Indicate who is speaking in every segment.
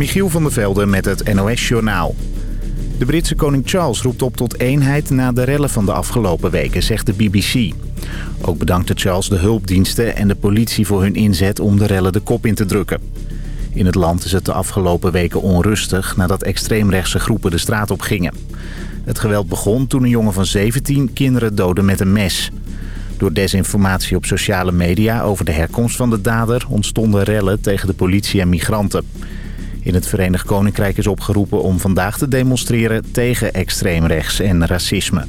Speaker 1: Michiel van der Velde met het NOS-journaal. De Britse koning Charles roept op tot eenheid na de rellen van de afgelopen weken, zegt de BBC. Ook bedankte Charles de hulpdiensten en de politie voor hun inzet om de rellen de kop in te drukken. In het land is het de afgelopen weken onrustig nadat extreemrechtse groepen de straat op gingen. Het geweld begon toen een jongen van 17 kinderen doodde met een mes. Door desinformatie op sociale media over de herkomst van de dader ontstonden rellen tegen de politie en migranten. In het Verenigd Koninkrijk is opgeroepen om vandaag te demonstreren tegen extreemrechts en racisme.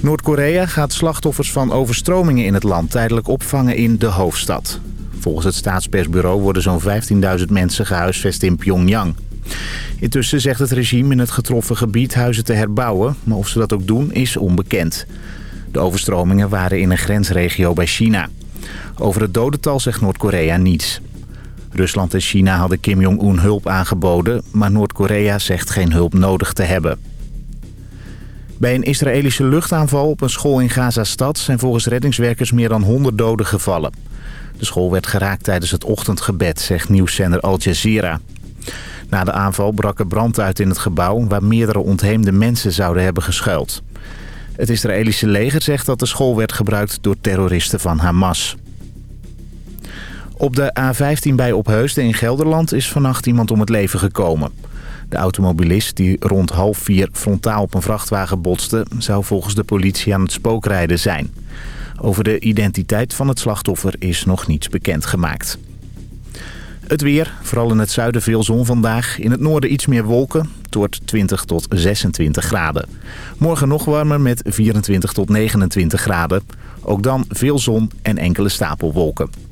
Speaker 1: Noord-Korea gaat slachtoffers van overstromingen in het land tijdelijk opvangen in de hoofdstad. Volgens het staatspersbureau worden zo'n 15.000 mensen gehuisvest in Pyongyang. Intussen zegt het regime in het getroffen gebied huizen te herbouwen, maar of ze dat ook doen is onbekend. De overstromingen waren in een grensregio bij China. Over het dodental zegt Noord-Korea niets. Rusland en China hadden Kim Jong-un hulp aangeboden, maar Noord-Korea zegt geen hulp nodig te hebben. Bij een Israëlische luchtaanval op een school in Gaza-stad zijn volgens reddingswerkers meer dan 100 doden gevallen. De school werd geraakt tijdens het ochtendgebed, zegt nieuwszender Al Jazeera. Na de aanval brak er brand uit in het gebouw waar meerdere ontheemde mensen zouden hebben geschuild. Het Israëlische leger zegt dat de school werd gebruikt door terroristen van Hamas. Op de A15 bij Opheusden in Gelderland is vannacht iemand om het leven gekomen. De automobilist die rond half vier frontaal op een vrachtwagen botste... zou volgens de politie aan het spookrijden zijn. Over de identiteit van het slachtoffer is nog niets bekendgemaakt. Het weer, vooral in het zuiden veel zon vandaag. In het noorden iets meer wolken. Het wordt 20 tot 26 graden. Morgen nog warmer met 24 tot 29 graden. Ook dan veel zon en enkele stapelwolken.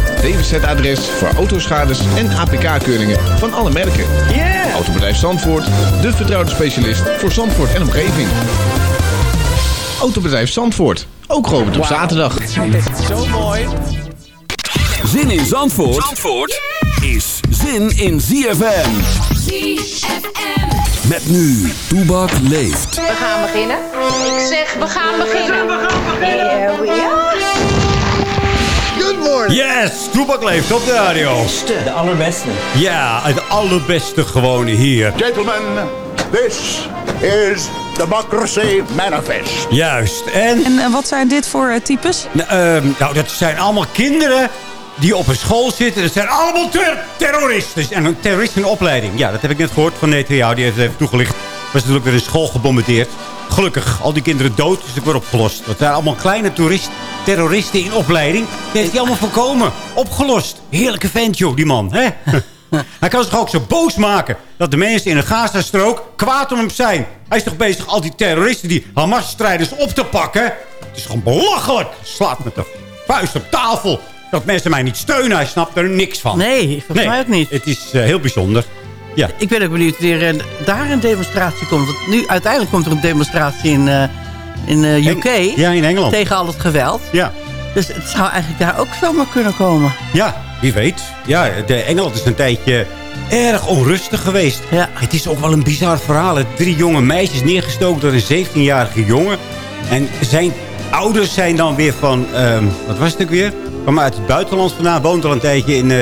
Speaker 2: DWZ-adres voor autoschades en APK-keuringen van alle merken. Autobedrijf Zandvoort, de vertrouwde specialist voor Zandvoort en omgeving. Autobedrijf Zandvoort, ook geopend op zaterdag.
Speaker 3: Zo mooi.
Speaker 4: Zin in Zandvoort, Zandvoort is zin in ZFM.
Speaker 5: ZFM.
Speaker 4: Met nu, Toebak leeft.
Speaker 5: We gaan beginnen. Ik zeg, we gaan beginnen. We gaan beginnen. Here we are.
Speaker 6: Yes, Toebak leeft op de radio.
Speaker 7: De allerbeste.
Speaker 6: Ja, het allerbeste gewoon hier.
Speaker 8: Gentlemen, this is Democracy Manifest.
Speaker 6: Juist. En,
Speaker 9: En eh, wat zijn dit voor eh, types?
Speaker 6: nou, ehm, nou, dat zijn allemaal kinderen die op een school zitten. Dat zijn allemaal ter terroristen. En een terroristen in opleiding. Ja, dat heb ik net gehoord van Netanyahu. Die heeft het even toegelicht. Er was natuurlijk weer een school gebombardeerd. Gelukkig, al die kinderen dood, is het weer opgelost. Dat zijn allemaal kleine terroristen in opleiding. Die heeft hij allemaal voorkomen. Opgelost. Heerlijke vent, joh, die man. Hè? hij kan zich ook zo boos maken dat de mensen in de Gazastrook kwaad om hem zijn. Hij is toch bezig al die terroristen, die Hamas-strijders op te pakken? Het is gewoon belachelijk. Slaat met de vuist op tafel. Dat mensen mij niet steunen. Hij snapt er niks van.
Speaker 7: Nee, volgens mij ook niet.
Speaker 6: Het is eh, heel bijzonder. Ja.
Speaker 7: Ik ben ook benieuwd wanneer er daar een demonstratie komt. Want nu uiteindelijk komt er een demonstratie in, eh, in eh, UK.
Speaker 6: Eng- ja, in Engeland.
Speaker 7: Tegen al het geweld.
Speaker 6: Ja.
Speaker 7: Dus het zou eigenlijk daar ook zomaar kunnen komen.
Speaker 6: Ja, wie weet. Ja, de Engeland is een tijdje erg onrustig geweest.
Speaker 7: Ja.
Speaker 6: Het is ook wel een bizar verhaal. Drie jonge meisjes neergestoken door een 17-jarige jongen. En zijn ouders zijn dan weer van... ehm, wat was het ook weer? Kwam uit het buitenland vandaan. Woont al een tijdje in, eh,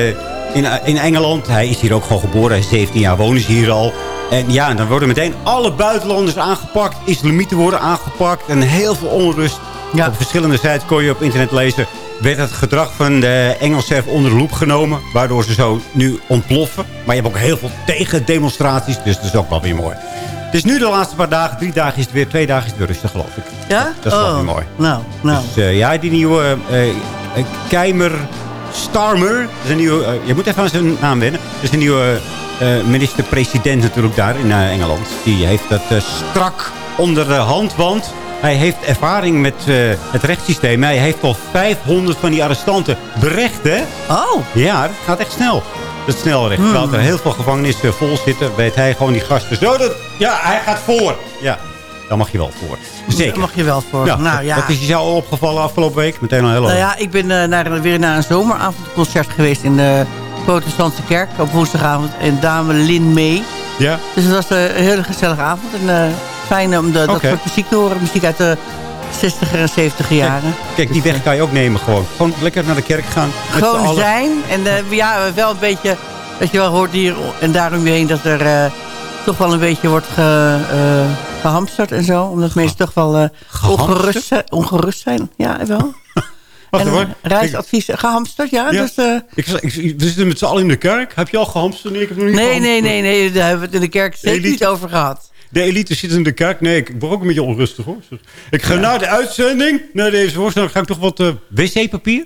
Speaker 6: in, in Engeland. Hij is hier ook gewoon geboren. Hij is 17 jaar, wonen ze hier al. En ja, dan worden meteen alle buitenlanders aangepakt. Islamieten worden aangepakt. En heel veel onrust.
Speaker 7: Ja.
Speaker 6: Op verschillende sites kon je op internet lezen... werd het gedrag van de Engelsen even onder de loep genomen. Waardoor ze zo nu ontploffen. Maar je hebt ook heel veel tegendemonstraties. Dus dat is ook wel weer mooi. Het is nu de laatste paar dagen. Drie dagen is het weer. Twee dagen is het weer rustig, geloof ik.
Speaker 7: Ja?
Speaker 6: Dat is wel
Speaker 7: Oh,
Speaker 6: weer mooi.
Speaker 7: Nou, nou.
Speaker 6: Dus eh, ja, die nieuwe eh eh, Keimer Starmer. Dat is een nieuwe, eh, je moet even aan zijn naam wennen. Dat is een nieuwe eh, minister-president natuurlijk daar in eh, Engeland. Die heeft dat strak onder de hand. Want Hij heeft ervaring met het rechtssysteem. Hij heeft al 500 van die arrestanten berecht, hè?
Speaker 7: Oh.
Speaker 6: Ja, dat gaat echt snel. Dat snelrecht.
Speaker 7: Hmm.
Speaker 6: Terwijl er heel veel gevangenissen vol zitten, weet hij gewoon die gasten zo. Dat, ja, hij gaat voor. Ja, daar mag je wel voor. Zeker.
Speaker 7: Daar mag je wel voor.
Speaker 6: Ja,
Speaker 7: nou ja.
Speaker 6: Wat is je jou al opgevallen afgelopen week? Meteen al heel
Speaker 7: Nou ja, ik ben eh, naar, weer naar een zomeravondconcert geweest in de protestantse kerk op woensdagavond. En dame Lin May.
Speaker 6: Ja?
Speaker 7: Dus het was eh, een hele gezellige avond. En eh, fijn om de, dat soort muziek te horen. Muziek uit de 60er en 70er jaren.
Speaker 6: Kijk, die weg kan je ook nemen gewoon. Gewoon lekker naar de kerk gaan.
Speaker 7: Gewoon zijn. En ja, wel een beetje... Dat je wel hoort hier en daarom heen dat er toch wel een beetje wordt ge, eh, gehamsterd en zo. Omdat mensen toch wel eh, ongerust, zijn, ongerust zijn. Ja, wel.
Speaker 6: Wacht
Speaker 7: en
Speaker 6: hoor.
Speaker 7: reisadvies gehamsterd, ja.
Speaker 6: Ja.
Speaker 7: Dus, eh,
Speaker 6: Ik, we zitten met z'n allen in de kerk. Heb je al gehamsterd? Nee, ik heb nog niet
Speaker 7: nee,
Speaker 6: gehamsterd.
Speaker 7: nee, nee, nee, daar hebben we het in de kerk zeker
Speaker 6: elite-
Speaker 7: niet over gehad.
Speaker 6: De elite zit in de kerk. Nee, ik word ook een beetje onrustig hoor. Ik ga na de uitzending, na deze voorstelling, ga ik toch wat eh, wc-papier?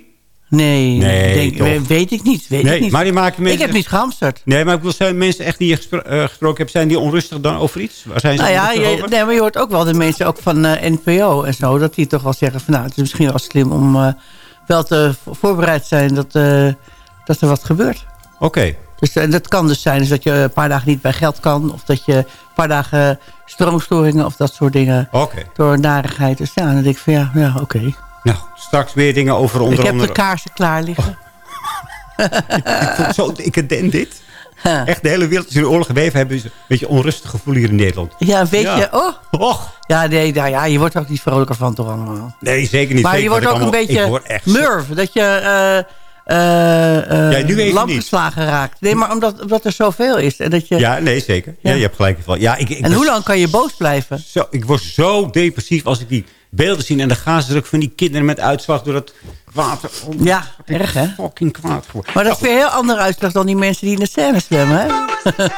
Speaker 7: Nee,
Speaker 6: Nee,
Speaker 7: denk, weet ik niet. Weet
Speaker 6: Nee,
Speaker 7: ik niet.
Speaker 6: maar die maken mensen...
Speaker 7: ik heb niet gehamsterd.
Speaker 6: Nee, maar ik wil zeggen, mensen echt die je gespro- eh, gesproken hebt, zijn die onrustig dan over iets? Waar zijn ze
Speaker 7: Nou ja, je, nee, maar je hoort ook wel de mensen ook van eh, NPO en zo... dat die toch wel zeggen van nou, het is misschien wel slim om eh, wel te vo- voorbereid zijn dat, dat er wat gebeurt.
Speaker 6: Oké.
Speaker 7: Dus eh, dat kan dus zijn dus dat je een paar dagen niet bij geld kan... of dat je een paar dagen stroomstoringen of dat soort dingen door narigheid. Dus ja, dan denk ik van ja, ja oké.
Speaker 6: Nou, straks weer dingen over onder
Speaker 7: Ik heb
Speaker 6: andere...
Speaker 7: de kaarsen klaar liggen.
Speaker 6: Zo, ik ken dit. Echt, de hele wereld is in de oorlog geweven. Hebben ze een beetje onrustig gevoel hier in Nederland.
Speaker 7: Ja, weet
Speaker 6: Ja.
Speaker 7: je... Oh,
Speaker 6: Och,
Speaker 7: ja, nee, nou ja, je wordt er ook niet vrolijker van toch allemaal.
Speaker 6: nee, zeker niet.
Speaker 7: Maar
Speaker 6: Zeker
Speaker 7: je wordt ook een beetje murf. Dat je
Speaker 6: Ja, niet.
Speaker 7: geslagen raakt. Nee, maar omdat, omdat er zoveel is. En, dat je,
Speaker 6: Ja, nee, zeker. Ja.
Speaker 7: Ja.
Speaker 6: je hebt gelijk. wel. Ja, ik, ik
Speaker 7: en
Speaker 6: was
Speaker 7: hoe lang kan je boos blijven?
Speaker 6: Zo, ik word zo depressief als ik die beelden zie. En de gaansdruk van die kinderen met uitslag door dat water. Oh,
Speaker 7: Ja, erg hè?
Speaker 6: Fucking kwaad geworden.
Speaker 7: Maar dat is weer een heel andere uitslag dan die mensen die in de scène zwemmen. Hè?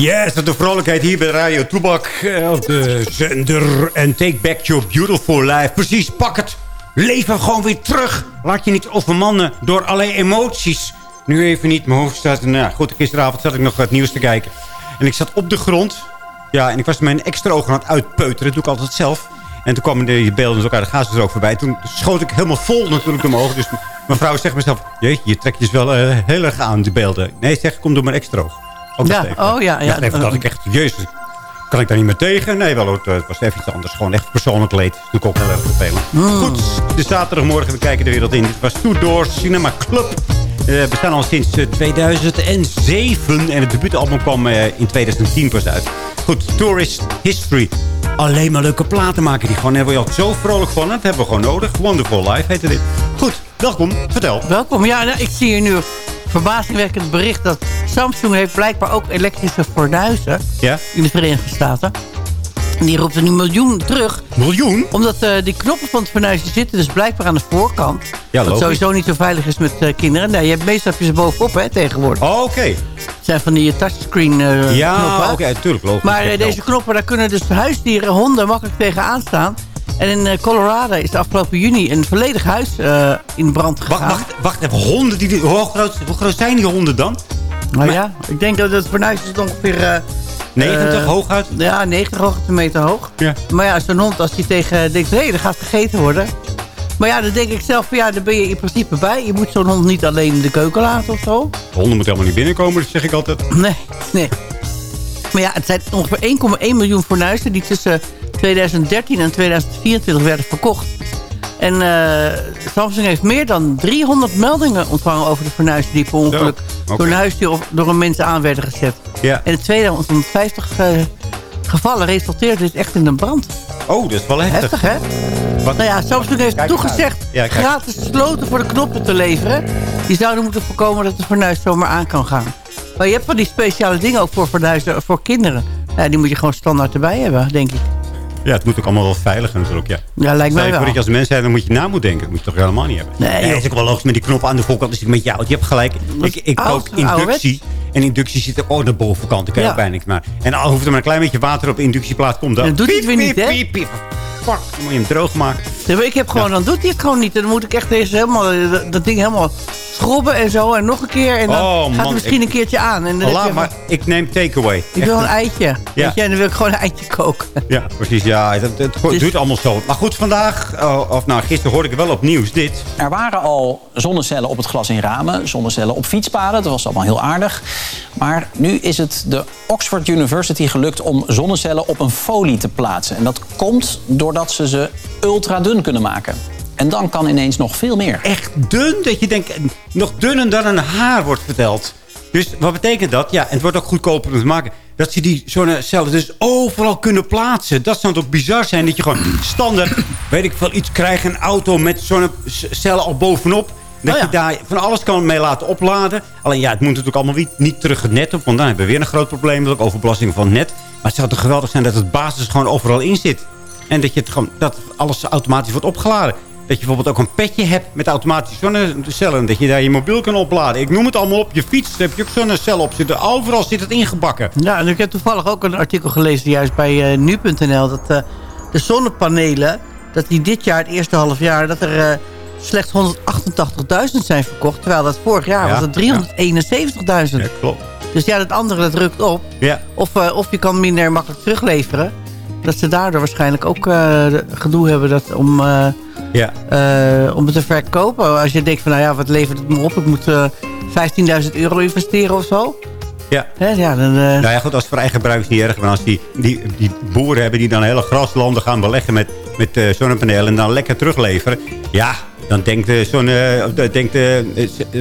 Speaker 6: Yes, de vrolijkheid hier bij Radio Toebak. eh, de zender. En take back your beautiful life. Precies, pak het leven gewoon weer terug. Laat je niet overmannen door allerlei emoties. Nu even niet, mijn hoofd staat... Nou goed, gisteravond zat ik nog het nieuws te kijken. En ik zat op de grond. Ja, en ik was mijn extra ogen aan het uitpeuteren. Dat doe ik altijd zelf. En toen kwamen de beelden ook uit de gazen er ook voorbij. Toen schoot ik helemaal vol natuurlijk ogen. Dus mijn vrouw zegt mezelf... Jeetje, je trekt je dus wel eh, heel erg aan, de beelden. Nee, zeg, kom door mijn extra oog. Ook
Speaker 7: Ja, oh ja, ja.
Speaker 6: even dat ik echt... Jezus, kan ik daar niet meer tegen? Nee, wel, hoor, het was even iets anders. Gewoon echt persoonlijk leed. Dat ook heel erg vervelend.
Speaker 7: Hmm.
Speaker 6: Goed, de zaterdagmorgen, we kijken de wereld in. Dit was Two Doors Cinema Club. Eh, we bestaan al sinds eh, 2007. En het debuutalbum kwam eh, in 2010 pas uit. Goed, Tourist History. Alleen maar leuke platen maken die gewoon. Daar word je ook zo vrolijk van. Dat hebben we gewoon nodig. Wonderful Life heette dit. Goed, welkom. Vertel.
Speaker 7: Welkom. Ja, nou, ik zie hier nu verbazingwekkend bericht dat Samsung heeft blijkbaar ook elektrische fornuizen
Speaker 6: Ja?
Speaker 7: in de Verenigde Staten. En die roept er nu miljoen terug.
Speaker 6: Miljoen?
Speaker 7: Omdat eh, die knoppen van het fornuis die zitten dus blijkbaar aan de voorkant.
Speaker 6: Ja,
Speaker 7: wat sowieso niet zo veilig is met eh, kinderen. Nee, je hebt meestal heb je ze bovenop hè, tegenwoordig.
Speaker 6: Oh, Oké.
Speaker 7: Het zijn van die touchscreen eh,
Speaker 6: Ja,
Speaker 7: knoppen.
Speaker 6: oké, tuurlijk. Logisch.
Speaker 7: Maar deze knoppen, daar kunnen dus huisdieren, honden makkelijk tegenaan staan. En in eh, Colorado is afgelopen juni een volledig huis eh, in brand gegaan.
Speaker 6: Wacht, wacht, wacht even. Honden, die, hoe, groot, hoe groot zijn die honden dan?
Speaker 7: Nou ja, ik denk dat het fornuis is ongeveer... eh,
Speaker 6: 90
Speaker 7: eh,
Speaker 6: hooguit?
Speaker 7: Ja, 90 hoogtemeter hoog.
Speaker 6: Ja.
Speaker 7: Maar ja, zo'n hond, als die tegen denkt... hé, hey, dat gaat gegeten worden. Maar ja, dan denk ik zelf, ja, daar ben je in principe bij. Je moet zo'n hond niet alleen in de keuken laten of zo.
Speaker 6: Honden moeten helemaal niet binnenkomen, dat zeg ik altijd.
Speaker 7: Nee, nee. Maar ja, het zijn ongeveer 1,1 miljoen fornuizen... die tussen 2013 en 2024 werden verkocht. En eh, Samsung heeft meer dan 300 meldingen ontvangen... over de fornuizen die per ongeluk door een huisdier of door een mens aan werden gezet.
Speaker 6: Ja.
Speaker 7: En in 250 eh, gevallen resulteerde dit echt in een brand.
Speaker 6: Oh, dat is wel heftig.
Speaker 7: Heftig, hè?
Speaker 6: Wat?
Speaker 7: Nou ja, Samsung heeft toegezegd.
Speaker 6: Ja,
Speaker 7: gratis sloten voor de knoppen te leveren. Die zouden moeten voorkomen dat de fornuis zomaar aan kan gaan. Maar je hebt van die speciale dingen ook voor voor kinderen. Ja, die moet je gewoon standaard erbij hebben, denk ik.
Speaker 6: Ja, het moet ook allemaal wel veilig natuurlijk, ja.
Speaker 7: Ja, lijkt mij wel.
Speaker 6: dat je als mens bent, dan moet je na moet denken. Dat moet je toch helemaal niet hebben.
Speaker 7: Nee, joh.
Speaker 6: is ook wel logisch met die knop aan de voorkant. Dus ik met jou. Je hebt gelijk. Ik, ik kook inductie. En inductie zit ook aan de bovenkant. Dan kan je
Speaker 7: Ja.
Speaker 6: ook bijna niks maar. En al hoeft er maar een klein beetje water op de inductieplaat komt. Dan
Speaker 7: En dat doet hij het weer niet, hè?
Speaker 6: piep, piep. Fuck, dan moet je hem droog maken.
Speaker 7: Ik heb gewoon, dan doet hij het gewoon niet. En dan moet ik echt deze helemaal, eh, dat, dat ding helemaal schrobben en zo. En nog een keer. En dan
Speaker 6: Oh,
Speaker 7: gaat het misschien
Speaker 6: ik-
Speaker 7: een keertje aan. En dan
Speaker 6: Laat
Speaker 7: je
Speaker 6: maar,
Speaker 7: van,
Speaker 6: ik neem takeaway.
Speaker 7: ik
Speaker 6: Echt
Speaker 7: wil een eitje. Weet je, en dan wil ik gewoon een eitje koken.
Speaker 6: Ja, precies. Ja, het, het,
Speaker 7: Dus-
Speaker 6: duurt allemaal zo. Maar goed, vandaag, oh, of nou, gisteren hoorde ik wel op nieuws dit.
Speaker 10: Er waren al zonnecellen op het glas in ramen, zonnecellen op fietspaden. Dat was allemaal heel aardig. Maar nu is het de Oxford University gelukt om zonnecellen op een folie te plaatsen. En dat komt doordat ze ze ultra dun kunnen maken. En dan kan ineens nog veel meer.
Speaker 6: Echt dun, dat je denkt, nog dunner dan een haar wordt verteld. Dus wat betekent dat? Ja, en het wordt ook goedkoper om te maken. Dat ze die zonnecellen dus overal kunnen plaatsen. Dat zou toch bizar zijn dat je gewoon standaard, weet ik veel, iets krijgt. Een auto met zonnecellen al bovenop. Dat
Speaker 7: Oh ja.
Speaker 6: je daar van alles kan mee laten opladen. Alleen ja, het moet natuurlijk allemaal niet, niet terug het net op. Want dan hebben we weer een groot probleem. met ook overbelasting van het net. Maar het zou toch geweldig zijn dat het basis gewoon overal in zit. En dat, je het gewoon, dat alles automatisch wordt opgeladen. Dat je bijvoorbeeld ook een petje hebt met automatische zonnecellen. Dat je daar je mobiel kan opladen. Ik noem het allemaal op. Je fiets, daar heb je ook zonnecellen op zitten. Overal zit het ingebakken.
Speaker 7: Ja, en ik heb toevallig ook een artikel gelezen juist bij eh, nu.nl... dat eh, de zonnepanelen, dat die dit jaar, het eerste half jaar... dat er eh, slechts 188.000 zijn verkocht. Terwijl dat vorig jaar
Speaker 6: Ja,
Speaker 7: was het 371.000.
Speaker 6: Ja, klopt.
Speaker 7: Dus ja, dat andere dat rukt op.
Speaker 6: Ja.
Speaker 7: Of, of je kan minder makkelijk terugleveren. Dat ze daardoor waarschijnlijk ook eh, gedoe hebben dat om,
Speaker 6: Ja.
Speaker 7: eh, om het te verkopen. Als je denkt van, nou ja, wat levert het me op? Ik moet eh 15.000 euro investeren of zo.
Speaker 6: Ja.
Speaker 7: Hè, ja, dan, eh,
Speaker 6: Nou ja, goed, als eigen gebruik is niet erg. Maar als die, die, die boeren hebben die dan hele graslanden gaan beleggen met, met zonnepanelen... en dan lekker terugleveren. Ja, dan denkt de- denkt de,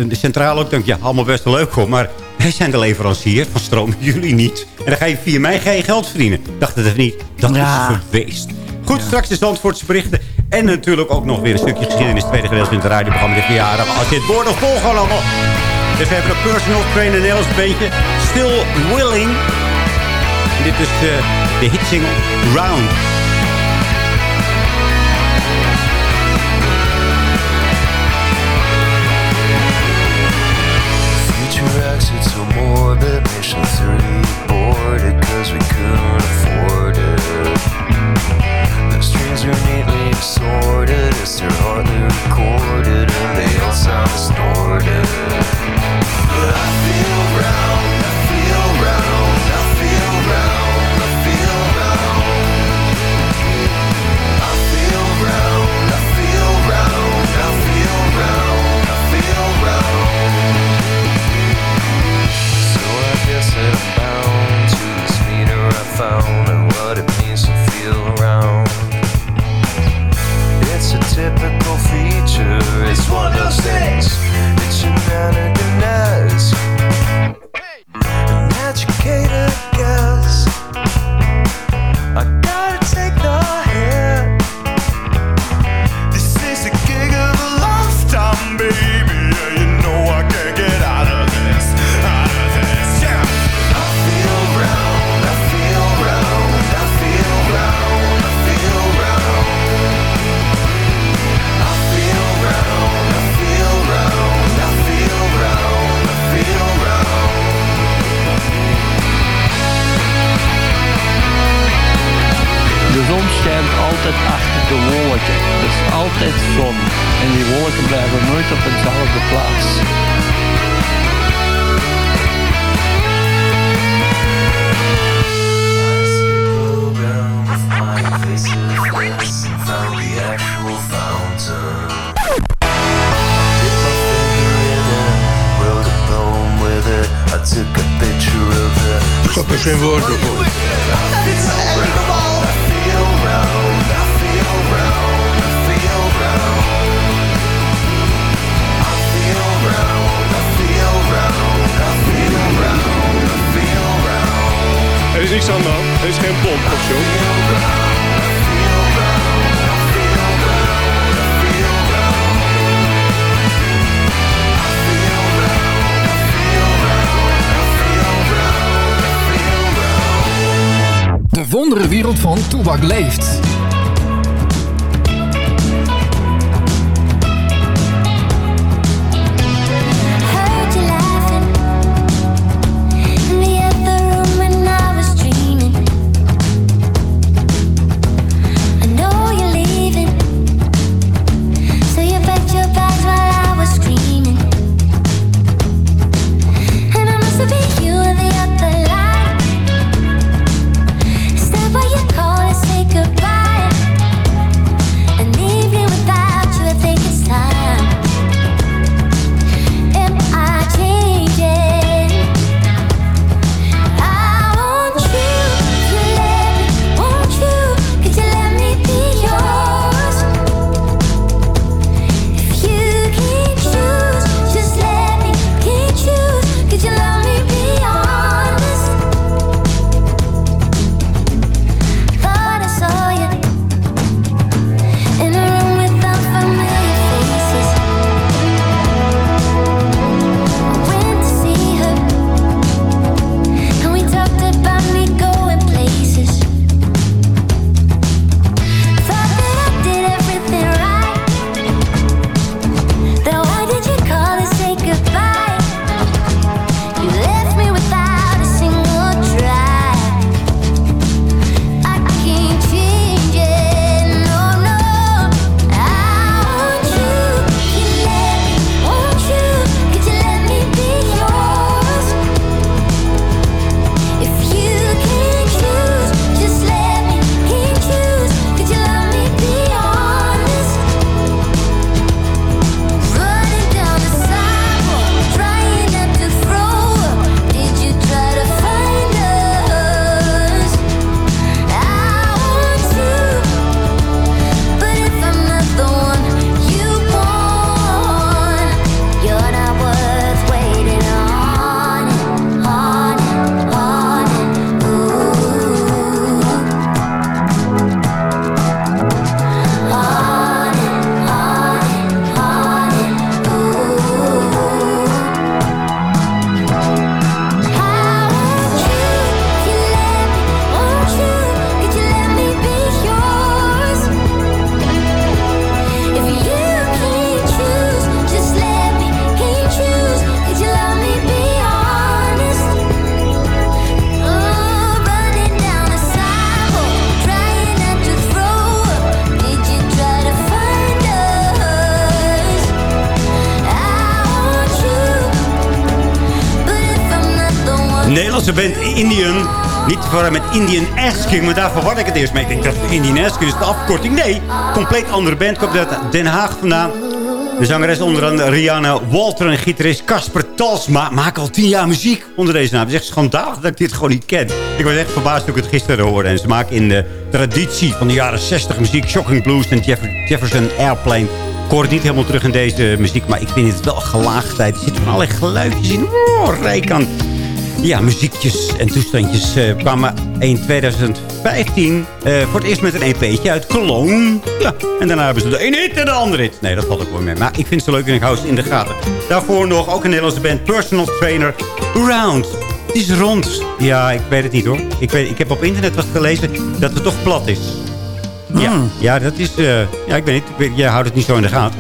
Speaker 6: de centrale ook... Denkt, ja, allemaal best wel leuk hoor, maar wij zijn de leverancier van stroom. Jullie niet. En dan ga je via mij geen geld verdienen. Dacht het even niet. Dat
Speaker 7: Ja.
Speaker 6: is geweest. Goed, straks de Zandvoortse berichten. En natuurlijk ook nog weer een stukje geschiedenis. Tweede gedeelte in het radioprogramma de verjaardag. Als dit woord nog volgen allemaal. Dus we hebben een personal trainer Nederlands beetje. Still Willing. Dit is eh, de hitsingle Round.
Speaker 11: Wonderenwereld van Toebak leeft.
Speaker 6: Met Indian Asking, maar daar verwar ik het eerst mee. Ik denk dat Indian Asking is de afkorting. Nee, compleet andere band. Komt uit Den Haag vandaan. De zangeres onder andere Rihanna Walter en gitarist Casper Talsma maken al tien jaar muziek onder deze naam. Het is echt schandalig dat ik dit gewoon niet ken. Ik was echt verbaasd toen ik het gisteren hoorde. En ze maken in de traditie van de jaren 60 muziek Shocking Blues en Jeff- Jefferson Airplane. Ik hoor het niet helemaal terug in deze muziek, maar ik vind het wel gelaagdheid. Er zitten van allerlei geluidjes in. Oh, aan ja, muziekjes en toestandjes eh, kwamen in 2015 eh, voor het eerst met een EP'tje uit Cologne. Ja, en daarna hebben ze de ene hit en de andere hit. Nee, dat valt ook wel mee. Maar ik vind ze leuk en ik hou ze in de gaten. Daarvoor nog ook een Nederlandse band, Personal Trainer, Round. Het is rond. Ja, ik weet het niet hoor. Ik, weet, ik heb op internet wat gelezen dat het toch plat is. Ja, ja dat is... eh, ja, ik weet niet. Ik weet- jij houdt het niet zo in de gaten.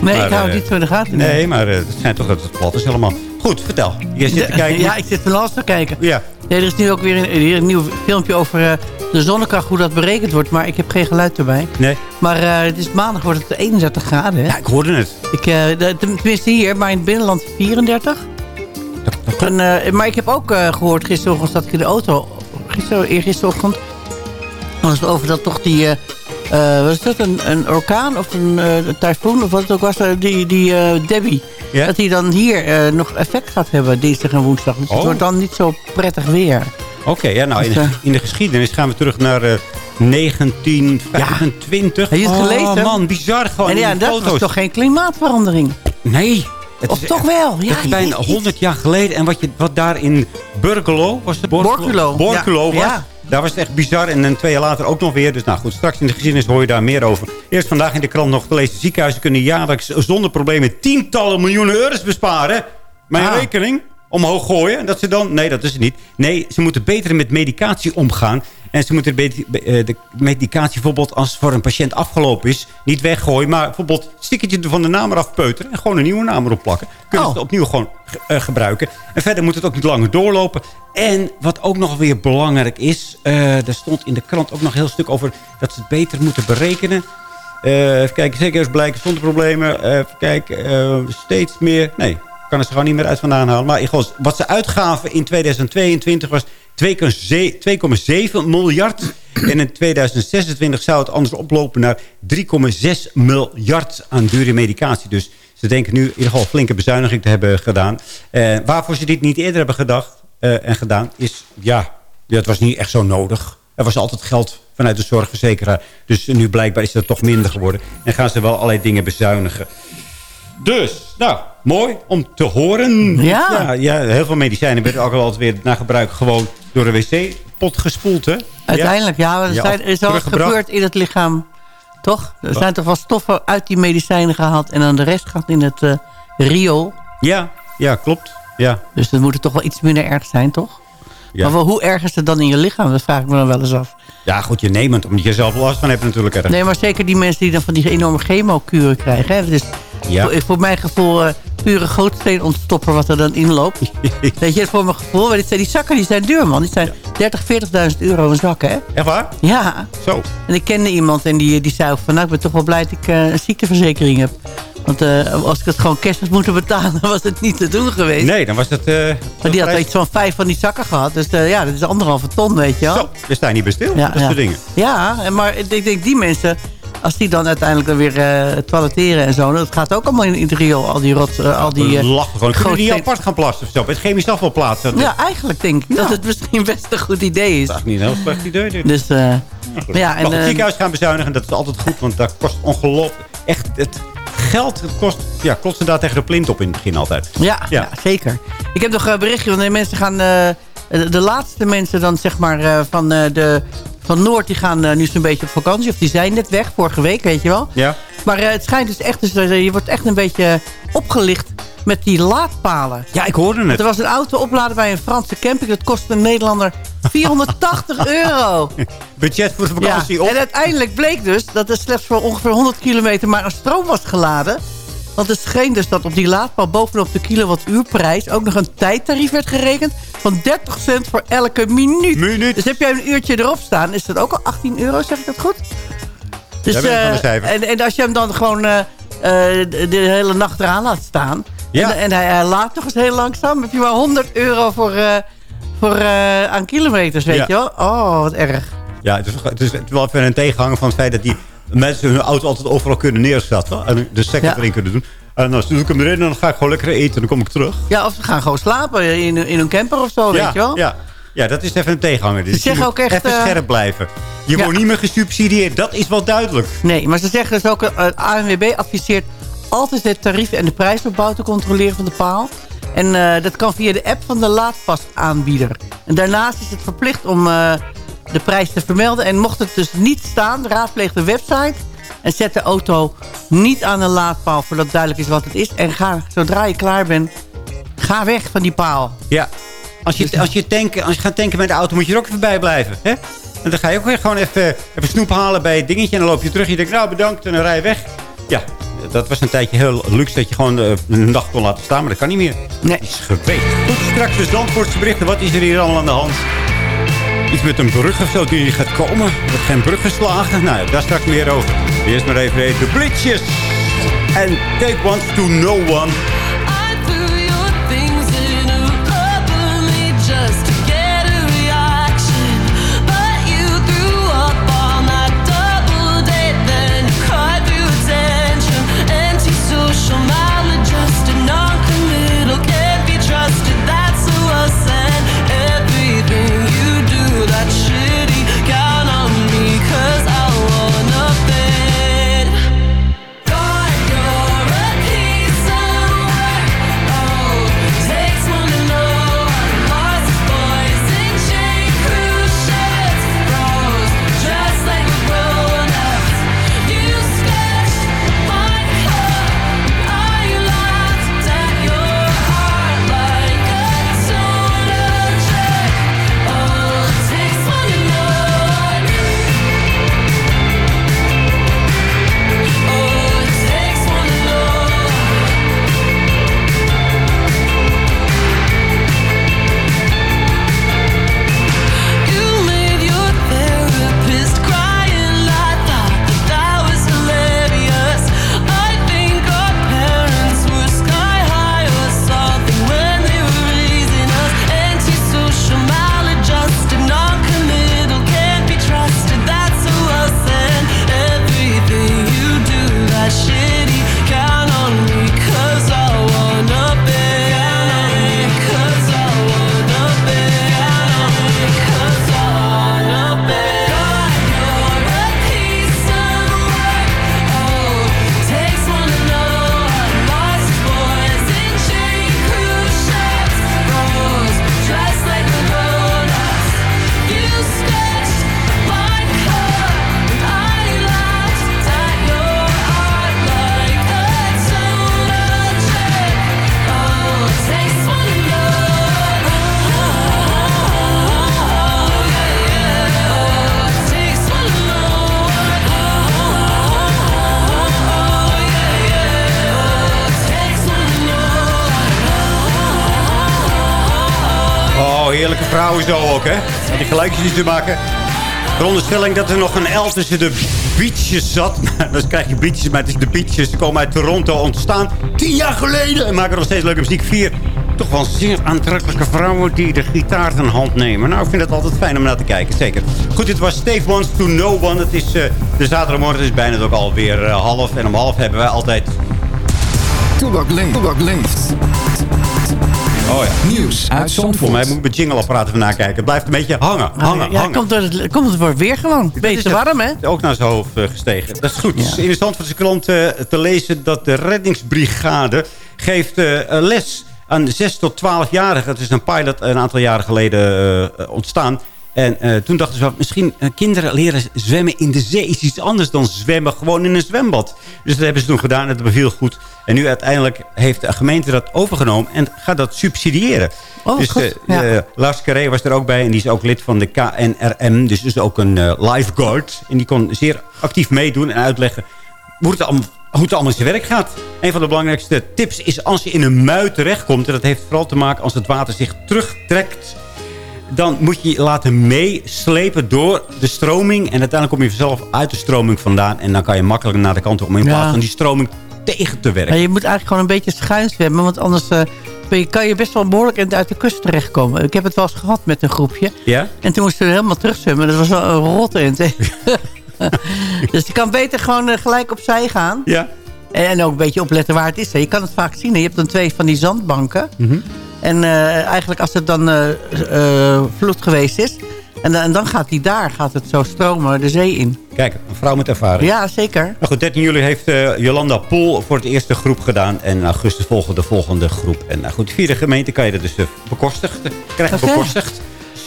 Speaker 7: Nee,
Speaker 6: Maar,
Speaker 7: ik hou het niet zo in de gaten.
Speaker 6: Nee, maar het schijnt toch dat het plat is helemaal. Goed, vertel. Je zit te kijken.
Speaker 7: Ja, ik zit van alles te kijken.
Speaker 6: Ja.
Speaker 7: Nee, er is nu ook weer een, weer een nieuw filmpje over eh, de zonnekracht, hoe dat berekend wordt. Maar ik heb geen geluid erbij.
Speaker 6: Nee.
Speaker 7: Maar eh, het is maandag wordt het 31 graden. Hè?
Speaker 6: Ja, ik hoorde het.
Speaker 7: Ik, eh, de- tenminste hier, maar in het binnenland 34. En, eh, maar ik heb ook eh, gehoord gisterochtend dat ik in de auto... Gisteren, eergisterochtend... was het over dat toch die... is dat? Een, een orkaan of een, een tyfoon of wat het ook was. die die eh, Dat die dan hier eh, nog effect gaat hebben dinsdag en woensdag. Dus het
Speaker 6: Oh.
Speaker 7: wordt dan niet zo prettig weer.
Speaker 6: Oké, ja, nou, in
Speaker 7: Dus,
Speaker 6: de,
Speaker 7: eh,
Speaker 6: in de geschiedenis gaan we terug naar eh, 1925.
Speaker 7: Heb je het
Speaker 6: oh,
Speaker 7: gelezen?
Speaker 6: man, bizar gewoon.
Speaker 7: en ja, dat
Speaker 6: foto's.
Speaker 7: was toch geen klimaatverandering?
Speaker 6: Nee. Het
Speaker 7: Of
Speaker 6: is
Speaker 7: toch
Speaker 6: echt-
Speaker 7: wel? Ja,
Speaker 6: dat is bijna
Speaker 7: weet niet.
Speaker 6: 100 jaar geleden. En wat, je, wat daar in Borculo was het?
Speaker 7: Borculo,
Speaker 6: Borculo
Speaker 7: ja.
Speaker 6: was.
Speaker 7: Ja.
Speaker 6: Daar was het echt bizar. En dan twee jaar later ook nog weer. Dus nou goed, straks in de geschiedenis hoor je daar meer over. Eerst vandaag in de krant nog te lezen. Ziekenhuizen kunnen jaarlijks zonder problemen tientallen miljoenen euro's besparen. Mijn
Speaker 7: Ah.
Speaker 6: rekening omhoog gooien. En dat ze dan... Nee, dat is het niet. Nee, ze moeten beter met medicatie omgaan. En ze moeten eh, de medicatie bijvoorbeeld als voor een patiënt afgelopen is... niet weggooien, maar bijvoorbeeld een stickertje van de naam eraf peuteren... en gewoon een nieuwe naam erop plakken. Kunnen ze
Speaker 7: Oh.
Speaker 6: het opnieuw gewoon ge- eh, gebruiken. En verder moet het ook niet langer doorlopen. En wat ook nog weer belangrijk is... eh er stond in de krant ook nog een heel stuk over... dat ze het beter moeten berekenen... Eh, even kijken, ziekenhuisblijken zonder problemen. Eh, even kijken, steeds meer... Nee, kan er ze gewoon niet meer uit vandaan halen. Maar wat ze uitgaven in 2022 was 2,7 2,7 miljard. En in 2026 zou het anders oplopen naar 3,6 miljard aan dure medicatie. Dus ze denken nu in ieder geval flinke bezuiniging te hebben gedaan. Eh, waarvoor ze dit niet eerder hebben gedacht eh, en gedaan is... ja, dat was niet echt zo nodig. Er was altijd geld vanuit de zorgverzekeraar. Dus nu blijkbaar is dat toch minder geworden. En gaan ze wel allerlei dingen bezuinigen. Dus, nou, mooi om te horen.
Speaker 7: Ja.
Speaker 6: Ja, ja, heel veel medicijnen werden ook altijd weer na gebruik gewoon door de wc-pot gespoeld, hè?
Speaker 7: Uiteindelijk, ja. er,
Speaker 6: Ja,
Speaker 7: zijn,
Speaker 6: of
Speaker 7: er is
Speaker 6: teruggebracht.
Speaker 7: gebeurd in het lichaam. Toch? Er zijn toch wel stoffen uit die medicijnen gehaald... en dan de rest gaat in het eh riool.
Speaker 6: Ja, ja, klopt. Ja.
Speaker 7: Dus dat moet er toch wel iets minder erg zijn, toch?
Speaker 6: Ja.
Speaker 7: Maar wel, hoe erg is het dan in je lichaam? Dat vraag ik me dan wel eens af.
Speaker 6: ja, goed, je neemt het, omdat je er zelf last van hebt natuurlijk erg.
Speaker 7: Nee, maar zeker die mensen die dan van die enorme chemokuren krijgen. Hè? Dus
Speaker 6: Ja.
Speaker 7: voor, mijn gevoel uh, pure gootsteen-ontstopper wat er dan inloopt. Weet je, voor mijn gevoel. Maar die, zijn- die zakken die zijn duur, man. Die zijn 30, 40.000 euro een zak, hè?
Speaker 6: Echt waar?
Speaker 7: Ja.
Speaker 6: Zo.
Speaker 7: En ik kende iemand en die, die zei van... nou, ik ben toch wel blij dat ik eh, een ziekteverzekering heb. Want eh, als ik het gewoon cash had moeten betalen... was het niet te doen geweest.
Speaker 6: Nee, dan was het... eh,
Speaker 7: Maar die had iets van vijf van die zakken gehad. Dus eh, ja, dat is anderhalve ton, weet je wel.
Speaker 6: Zo, daar sta je niet bij stil.
Speaker 7: Ja,
Speaker 6: dat
Speaker 7: ja.
Speaker 6: soort dingen.
Speaker 7: Ja, en maar ik denk die mensen... als die dan uiteindelijk dan weer eh toiletteren en zo... dat gaat ook allemaal in, in het riool, al die rot... eh, al die, eh,
Speaker 6: Lachen gewoon. Kunnen die apart gaan plassen of zo? Het chemisch afvalplaatsen.
Speaker 7: Ja, eigenlijk denk ik dat het misschien best een goed idee is.
Speaker 6: Dat is niet een heel slecht idee. dit.
Speaker 7: Dus,
Speaker 6: Maar
Speaker 7: maar ja, en...
Speaker 6: het ziekenhuis gaan bezuinigen, dat is altijd goed. Want dat kost ongelooflijk. Echt, het geld het kost... Ja, klopt ze daar tegen de plint op in het begin altijd.
Speaker 7: Ja, ja.
Speaker 6: Ja.
Speaker 7: zeker. Ik heb nog een berichtje, want de mensen gaan... de, laatste mensen dan, zeg maar, van, de, van Noord... die gaan eh, nu zo'n beetje op vakantie. Of die zijn net weg, vorige week, weet je wel.
Speaker 6: Ja.
Speaker 7: Maar eh, het schijnt dus echt... Dus, eh, je wordt echt een beetje opgelicht met die laadpalen.
Speaker 6: Ja, ik hoorde het.
Speaker 7: er was een auto opladen bij een Franse camping. Dat kostte een Nederlander 480 euro.
Speaker 6: Budget voor de
Speaker 7: Ja.
Speaker 6: vakantie op.
Speaker 7: En uiteindelijk bleek dus dat er slechts voor ongeveer 100 kilometer maar een stroom was geladen. Want het scheen dus dat op die laadpaal bovenop de kilowattuurprijs... ook nog een tijdtarief werd gerekend van 30 cent voor elke minuut.
Speaker 6: Minuut.
Speaker 7: Dus heb jij een uurtje erop staan, is dat ook al 18 euro, zeg ik dat goed? Dus,
Speaker 6: cijfers.
Speaker 7: en, en als je hem dan gewoon eh, eh, de, de hele nacht eraan laat staan...
Speaker 6: Ja.
Speaker 7: En, en hij, hij laat nog eens heel langzaam... heb je maar 100 euro voor, voor, aan kilometers, weet
Speaker 6: Ja.
Speaker 7: je wel? Oh, wat erg.
Speaker 6: Ja, het is, het is wel even een tegenhanger van het feit dat die mensen hun auto altijd overal kunnen neerzetten. En de stekker
Speaker 7: Ja.
Speaker 6: erin kunnen doen. En als doe ik hem erin, dan ga ik gewoon lekker eten en dan kom ik terug.
Speaker 7: Ja, of ze gaan gewoon slapen in, in hun camper of zo,
Speaker 6: ja,
Speaker 7: weet je wel?
Speaker 6: Ja. ja, dat is even een tegenhanger. Dus
Speaker 7: Ze zeggen ook echt,
Speaker 6: even
Speaker 7: eh,
Speaker 6: scherp blijven. Je
Speaker 7: ja.
Speaker 6: wordt niet meer gesubsidieerd, dat is wel duidelijk.
Speaker 7: Nee, maar ze zeggen dus ook... eh, Het ANWB adviseert altijd het tarief en de prijsopbouw te controleren van de paal. En eh, dat kan via de app van de laadpasaanbieder. En daarnaast is het verplicht om eh, de prijs te vermelden. En mocht het dus niet staan, raadpleeg de website... en zet de auto niet aan een laadpaal... voordat duidelijk is wat het is. En ga, zodra je klaar bent, ga weg van die paal.
Speaker 6: Ja. Als je, als, je tanken, als je gaat tanken met de auto, moet je er ook even bij blijven. Hè? En dan ga je ook weer gewoon even, even snoep halen bij het dingetje. En dan loop je terug. Je denkt, nou bedankt. En dan rij je weg. Ja, dat was een tijdje heel luxe dat je gewoon eh, een dag kon laten staan. Maar dat kan niet meer.
Speaker 7: Nee.
Speaker 6: is geweest. Goed, straks de Zandvoortse berichten. Wat is er hier allemaal aan de hand? Iets met een brug of zo die gaat komen. Er geen brug geslagen. Nou ja, daar straks meer over. Eerst maar even de Blitjes. En Take One to No One. Ook, hè? Met die gelijkjes die ze maken. Veronderstelling dat er nog een L tussen de beaches zat. Dan krijg je beaches, maar het is de beaches. Ze komen uit Toronto ontstaan. Tien jaar geleden. En maken nog steeds leuke muziek. Vier toch wel zeer aantrekkelijke vrouwen die de gitaar in hand nemen. Nou, ik vind het altijd fijn om naar te kijken, zeker. Goed, dit was Steve Wants to No One. Het is eh, de zaterdagmorgen, is bijna ook alweer uh, half. En om half hebben wij altijd...
Speaker 11: Toebak leeft. Toebak leeft.
Speaker 6: Oh ja.
Speaker 11: Nieuws uit
Speaker 6: Voor
Speaker 11: Zandvoort.
Speaker 6: mij moet ik mijn jingleapparaat even nakijken. Het blijft een beetje hangen, hangen,
Speaker 7: ja,
Speaker 6: hangen.
Speaker 7: komt door het, komt het voor weer gewoon. Beetje warm, hè?
Speaker 6: Ook naar zijn hoofd eh, gestegen. Dat is goed. In de Zandvoortse krant eh, te lezen dat de reddingsbrigade geeft eh, les aan 6 tot 12-jarigen. Het is een pilot een aantal jaren geleden eh, ontstaan. En eh, toen dachten ze, misschien eh, kinderen leren zwemmen in de zee is iets anders dan zwemmen gewoon in een zwembad. Dus dat hebben ze toen gedaan en dat beviel goed. En nu uiteindelijk heeft de gemeente dat overgenomen en gaat dat subsidiëren.
Speaker 7: Oh,
Speaker 6: dus eh,
Speaker 7: Ja.
Speaker 6: Lars Carré was er ook bij en die is ook lid van de KNRM. Dus is ook een lifeguard. En die kon zeer actief meedoen en uitleggen hoe het, allemaal, hoe het allemaal in zijn werk gaat. Een van de belangrijkste tips is als je in een mui terechtkomt... en dat heeft vooral te maken als het water zich terugtrekt... dan moet je je laten meeslepen door de stroming... en uiteindelijk kom je vanzelf uit de stroming vandaan... en dan kan je makkelijk naar de kant op om in
Speaker 7: Ja.
Speaker 6: plaats van die stroming tegen te werken.
Speaker 7: Ja, je moet eigenlijk gewoon een beetje schuin zwemmen. Want anders eh, kan je best wel behoorlijk uit de kust terechtkomen. Ik heb het wel eens gehad met een groepje.
Speaker 6: Ja?
Speaker 7: En toen moesten we helemaal terugzwemmen. Dat was wel een rotte end. dus je kan beter gewoon eh, gelijk opzij gaan.
Speaker 6: Ja.
Speaker 7: En, en ook een beetje opletten waar het is. hè. Je kan het vaak zien. hè. Je hebt dan twee van die zandbanken.
Speaker 6: Mhm.
Speaker 7: En eh, eigenlijk als het dan eh, eh, vloed geweest is... En, dan- en dan gaat die daar, gaat het zo stromen de zee in.
Speaker 6: Kijk, een vrouw met ervaring.
Speaker 7: Ja, zeker.
Speaker 6: Nou goed, 13 juli heeft Jolanda Poel voor het eerste groep gedaan. En in augustus volgen de volgende groep. En nou goed, via de gemeente kan je dat dus uh, bekostigd. Krijg je
Speaker 7: Oké.
Speaker 6: bekostigd.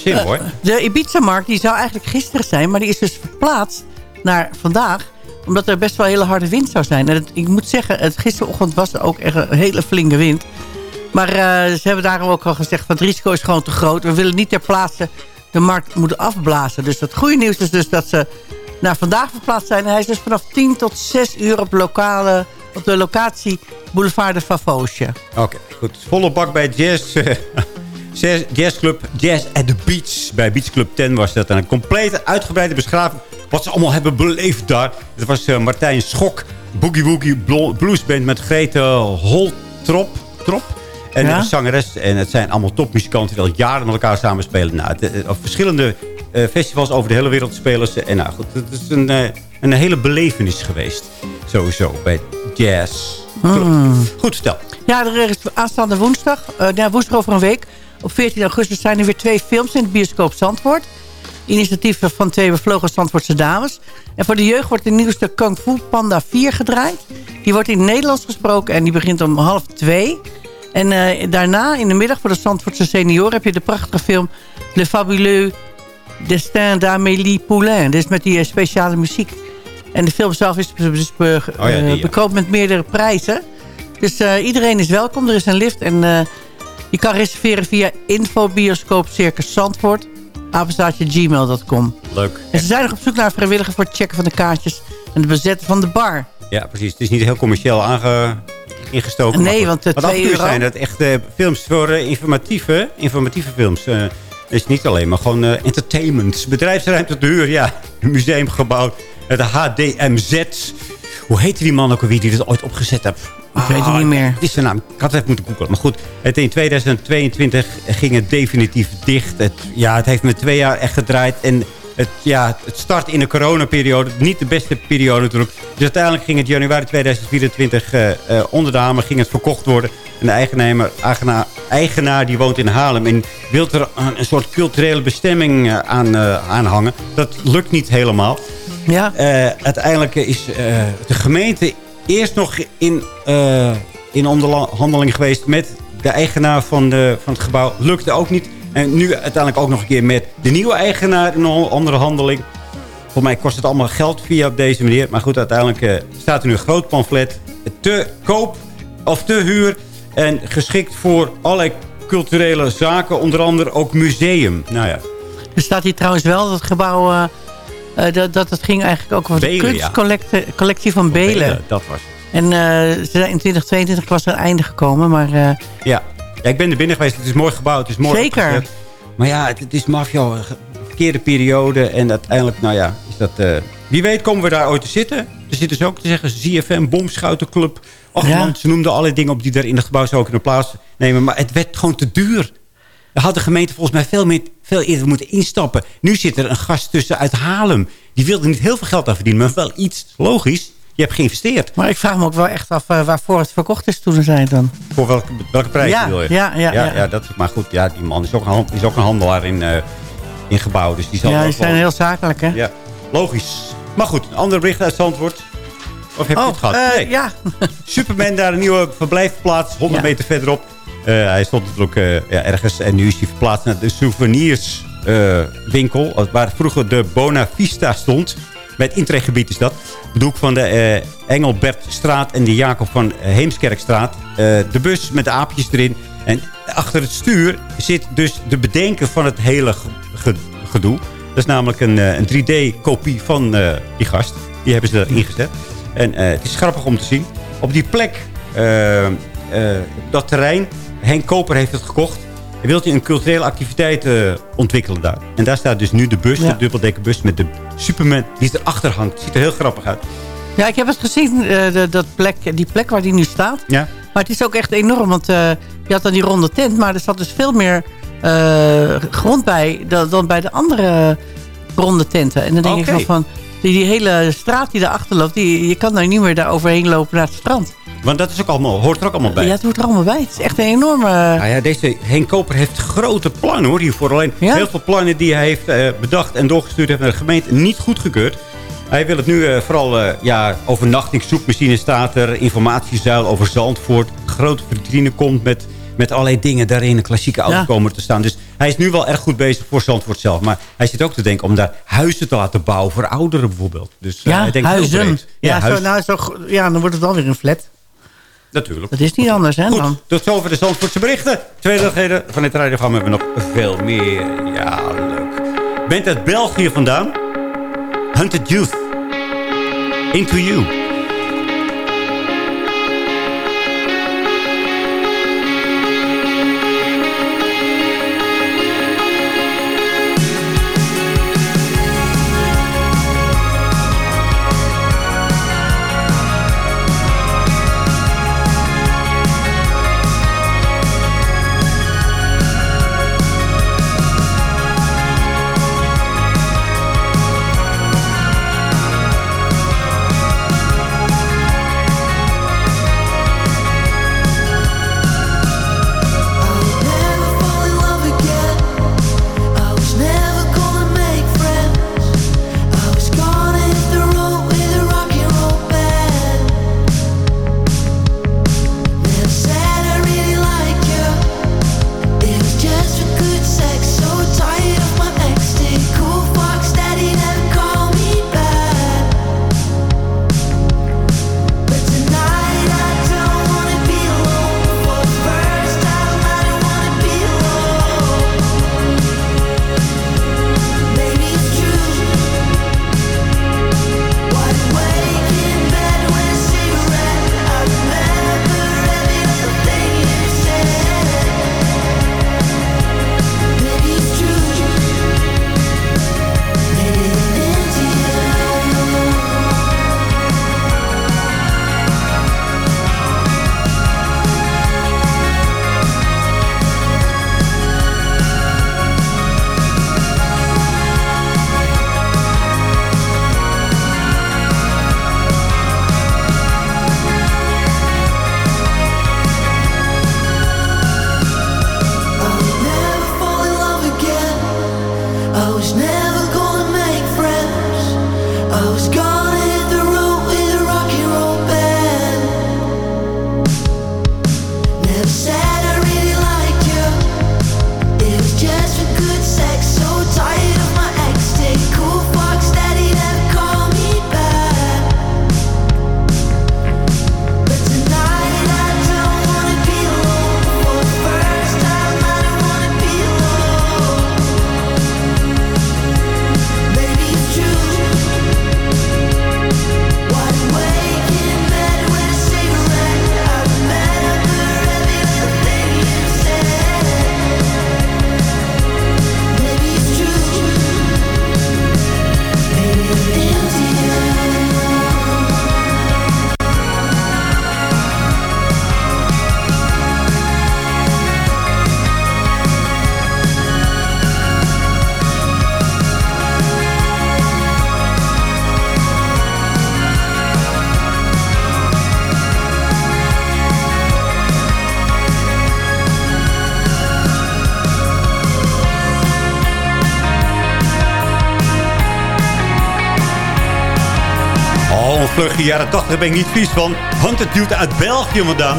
Speaker 6: Zin hoor.
Speaker 7: De Ibiza-markt die zou eigenlijk gisteren zijn, maar die is dus verplaatst naar vandaag. Omdat er best wel hele harde wind zou zijn. En het- ik moet zeggen, het, gisterochtend was er ook echt een hele flinke wind. Maar eh, ze hebben daarom ook al gezegd, van het risico is gewoon te groot. We willen niet ter plaatse de markt moeten afblazen. Dus het goede nieuws is dus dat ze naar vandaag verplaatst zijn. Hij is dus vanaf 10 tot 6 uur op, lokale, op de locatie Boulevard de Favosje.
Speaker 6: Oké, goed. Volle bak bij Jazz, eh, jazz, jazzclub Jazz at the Beach. Bij Beach Club 10 was dat. En een complete uitgebreide beschrijving wat ze allemaal hebben beleefd daar. Dat was eh, Martijn Schok, Boogie Woogie Bluesband met Grete Holtrop. Trop. En
Speaker 7: Ja?
Speaker 6: de zangeres. En het zijn allemaal topmuzikanten die al jaren met elkaar samenspelen. Nou, het, eh, verschillende eh, festivals over de hele wereld spelen ze. En nou goed, het is een, eh, een hele belevenis geweest. Sowieso bij Jazz.
Speaker 7: Hmm.
Speaker 6: Goed, stel.
Speaker 7: Ja, er is aanstaande woensdag, ja, woensdag over een week. Op 14 augustus zijn er weer twee films in het bioscoop Zandvoort. Initiatief van twee bevlogen Zandvoortse dames. En voor de jeugd wordt de nieuwste Kung Fu Panda 4 gedraaid. Die wordt in het Nederlands gesproken en die begint om half twee. En eh, daarna, in de middag, voor de Zandvoortse senioren... heb je de prachtige film Le Fabuleux Destin d'Amélie Poulain. Dus met die eh, speciale muziek. En de film zelf is dus be-
Speaker 6: Oh ja, die, ja.
Speaker 7: bekroond met meerdere prijzen. Dus iedereen is welkom. Er is een lift en je kan reserveren via infobioscoop Circus Zandvoort. gmail.com.
Speaker 6: Leuk.
Speaker 7: En ze zijn nog op zoek naar vrijwilligers voor het checken van de kaartjes en het bezetten van de bar.
Speaker 6: Ja, precies. Het is niet heel commerciël aange... ingestoken.
Speaker 7: Nee, want, eh,
Speaker 6: af en
Speaker 7: twee euro.
Speaker 6: zijn het echt eh, films voor eh, informatieve, informatieve films. Eh, het is niet alleen maar gewoon eh, entertainment. Bedrijfsruimte te huur, ja. Museumgebouw. Het HDMZ. Hoe heette die man ook alweer die dit ooit opgezet heeft?
Speaker 7: Ik weet het niet meer.
Speaker 6: Het is zijn naam. Ik had het even moeten googlen. Maar goed, het in 2022 ging het definitief dicht. Het, ja, het heeft me twee jaar echt gedraaid. En het, ja, het start in de coronaperiode. Niet de beste periode natuurlijk. Dus uiteindelijk ging het januari 2024 eh, eh, onder de hamer. Ging het verkocht worden. En de eigenaar, eigenaar, eigenaar die woont in Haarlem. En wil er een, een soort culturele bestemming eh, aan, aan hangen. Dat lukt niet helemaal.
Speaker 7: Ja.
Speaker 6: Uiteindelijk is de gemeente eerst nog in, in onderhandeling geweest met de eigenaar van, de, van het gebouw. Lukte ook niet. En nu uiteindelijk ook nog een keer met de nieuwe eigenaar in een onderhandeling. Voor mij kost het allemaal geld via op deze manier. Maar goed, uiteindelijk eh, staat er nu een groot pamflet te koop of te huur. En geschikt voor allerlei culturele zaken. Onder andere ook museum. Nou ja,
Speaker 7: Er staat hier trouwens wel dat het gebouw... eh, eh, dat, dat het ging eigenlijk ook over de
Speaker 6: Belen,
Speaker 7: kunstcollectie collectie van Belen.
Speaker 6: dat was het.
Speaker 7: En in 2022 was er een einde gekomen, maar...
Speaker 6: Ja. Ja, ik ben er binnen geweest. Het is mooi gebouwd. Het is mooi
Speaker 7: Zeker.
Speaker 6: opgezet. Maar ja, het, het is maffia, verkeerde periode. En uiteindelijk, nou ja, is dat... eh, wie weet komen we daar ooit te zitten. Er zitten ze ook te zeggen, ZFM, Bomschuitenclub. Och
Speaker 7: Ja.
Speaker 6: man, ze noemden allerlei dingen op die daar in het gebouw zou kunnen plaatsnemen. Maar het werd gewoon te duur. Daar had de gemeente volgens mij veel, meer, veel eerder moeten instappen. Nu zit er een gast tussen uit Haarlem. Die wilde niet heel veel geld aan verdienen, maar wel iets logisch. Je hebt geïnvesteerd.
Speaker 7: Maar ik vraag me ook wel echt af eh, waarvoor het verkocht is toen zijn dan.
Speaker 6: Voor welke, welke prijs
Speaker 7: Ja,
Speaker 6: wil je?
Speaker 7: ja, ja,
Speaker 6: ja,
Speaker 7: ja.
Speaker 6: dat maar goed, ja, die man is ook een, is ook een handelaar in, eh in gebouwen. Dus die zal
Speaker 7: Ja, die zijn
Speaker 6: wel-
Speaker 7: heel zakelijk, hè?
Speaker 6: Ja, logisch. Maar goed, een ander bericht uit Zandvoort. Of heb je
Speaker 7: Oh,
Speaker 6: het gehad?
Speaker 7: eh,
Speaker 6: nee.
Speaker 7: ja.
Speaker 6: Superman daar een nieuwe verblijfplaats, 100
Speaker 7: Ja.
Speaker 6: meter verderop. Hij stond natuurlijk ja, ergens en nu is hij verplaatst naar de souvenirswinkel. winkel waar vroeger de Bona Vista stond. Bij het is dat. Op de van de eh, Engelbertstraat en de Jacob van Heemskerkstraat. Eh, de bus met de aapjes erin. En achter het stuur zit dus de bedenker van het hele ge- ge- gedoe. Dat is namelijk een, eh, een 3D-kopie van die gast. Die hebben ze erin gezet. En het is grappig om te zien. Op die plek, dat terrein, Henk Koper heeft het gekocht. Hij wil hij een culturele activiteit eh, ontwikkelen daar. En daar staat dus nu de bus,
Speaker 7: Ja.
Speaker 6: de dubbeldekkerbus met de Superman die erachter hangt. Het ziet er heel grappig uit.
Speaker 7: Ja, ik heb het gezien, eh, de, dat plek, die plek waar die nu staat.
Speaker 6: Ja?
Speaker 7: Maar het is ook echt enorm, want eh, je had dan die ronde tent... maar er zat dus veel meer grond bij dan, dan bij de andere ronde tenten. En dan denk ik van... Die, die hele straat die daarachter loopt, die, je kan daar niet meer daar overheen lopen naar het strand.
Speaker 6: Want dat is ook allemaal, hoort er ook allemaal bij.
Speaker 7: Ja, het hoort er allemaal bij. Het is echt een enorme...
Speaker 6: Nou ja, deze Henk Koper heeft grote plannen hoor hiervoor. Alleen heel veel plannen die hij heeft eh, bedacht en doorgestuurd heeft naar de gemeente niet goedgekeurd. Hij wil het nu eh, vooral eh ja, overnachtingszoekmachine staat er, informatiezuil over Zandvoort. Grote vitrine komt met, met allerlei dingen daarin. Een klassieke auto
Speaker 7: Ja.
Speaker 6: komen te staan. Dus hij is nu wel erg goed bezig voor Zandvoort zelf. Maar hij zit ook te denken om daar huizen te laten bouwen voor ouderen bijvoorbeeld. Dus eh,
Speaker 7: ja,
Speaker 6: hij denkt
Speaker 7: huizen. Ja, zo, nou, zo, ja, dan wordt het alweer een flat.
Speaker 6: natuurlijk.
Speaker 7: Dat is niet anders, hè?
Speaker 6: Goed,
Speaker 7: Dan.
Speaker 6: tot zover de Zandvoortse berichten. Tweede van dit radioprogramma hebben we nog veel meer. Ja, leuk. Bent uit België vandaan? Hunted Youth. Into You. Vlugge jaren 80 ben ik niet vies van. Het duwt uit België vandaan.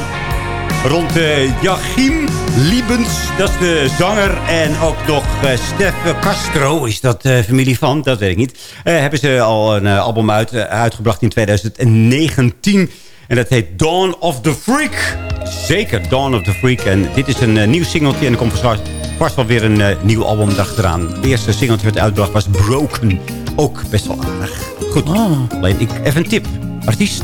Speaker 6: Rond eh Joachim Liebens, dat is de zanger. En ook nog eh Stef Castro, is dat eh, familie van? Dat weet ik niet. Hebben ze al een album uit, uitgebracht in 2019. En dat heet Dawn of the Freak. Zeker, Dawn of the Freak. En dit is een nieuw singeltje en er komt vast, vast wel weer een nieuw album erachteraan. Het eerste singeltje wat uitbracht was Broken. Ook best wel aardig. Goed, alleen ik, even een tip. Artiest,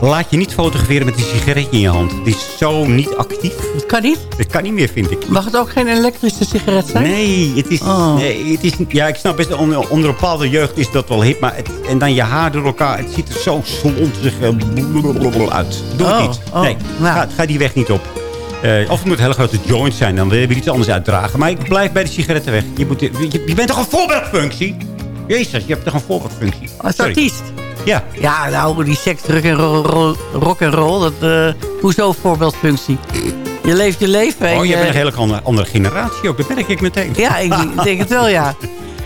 Speaker 6: laat je niet fotograferen met een sigaretje in je hand. Het is zo niet actief.
Speaker 7: Dat kan niet?
Speaker 6: Dat kan niet meer, vind ik.
Speaker 7: Mag het ook geen elektrische sigaret zijn?
Speaker 6: Nee, het is,
Speaker 7: Oh.
Speaker 6: nee, het is ja, ik snap best, onder, onder een bepaalde jeugd is dat wel hip. Maar het, en dan je haar door elkaar, het ziet er zo slonzig eh, uit. Doe het
Speaker 7: Oh,
Speaker 6: niet.
Speaker 7: oh,
Speaker 6: nee,
Speaker 7: nou.
Speaker 6: ga, ga die weg niet op. Eh, of het moet een hele grote joint zijn, dan wil je iets anders uitdragen. Maar ik blijf bij de sigaretten weg. Je, moet, je, je bent toch een voorbeeldfunctie? Jezus, je hebt toch een voorbeeldfunctie?
Speaker 7: Als
Speaker 6: Sorry.
Speaker 7: artiest?
Speaker 6: Ja.
Speaker 7: Ja, nou, die seks, druk en ro- ro- rock en roll. Dat, eh, hoezo voorbeeldfunctie? Je leeft je leven. en
Speaker 6: Oh, je bent een hele andere, andere generatie ook. Dat merk ik meteen.
Speaker 7: Ja, ik denk het wel, ja.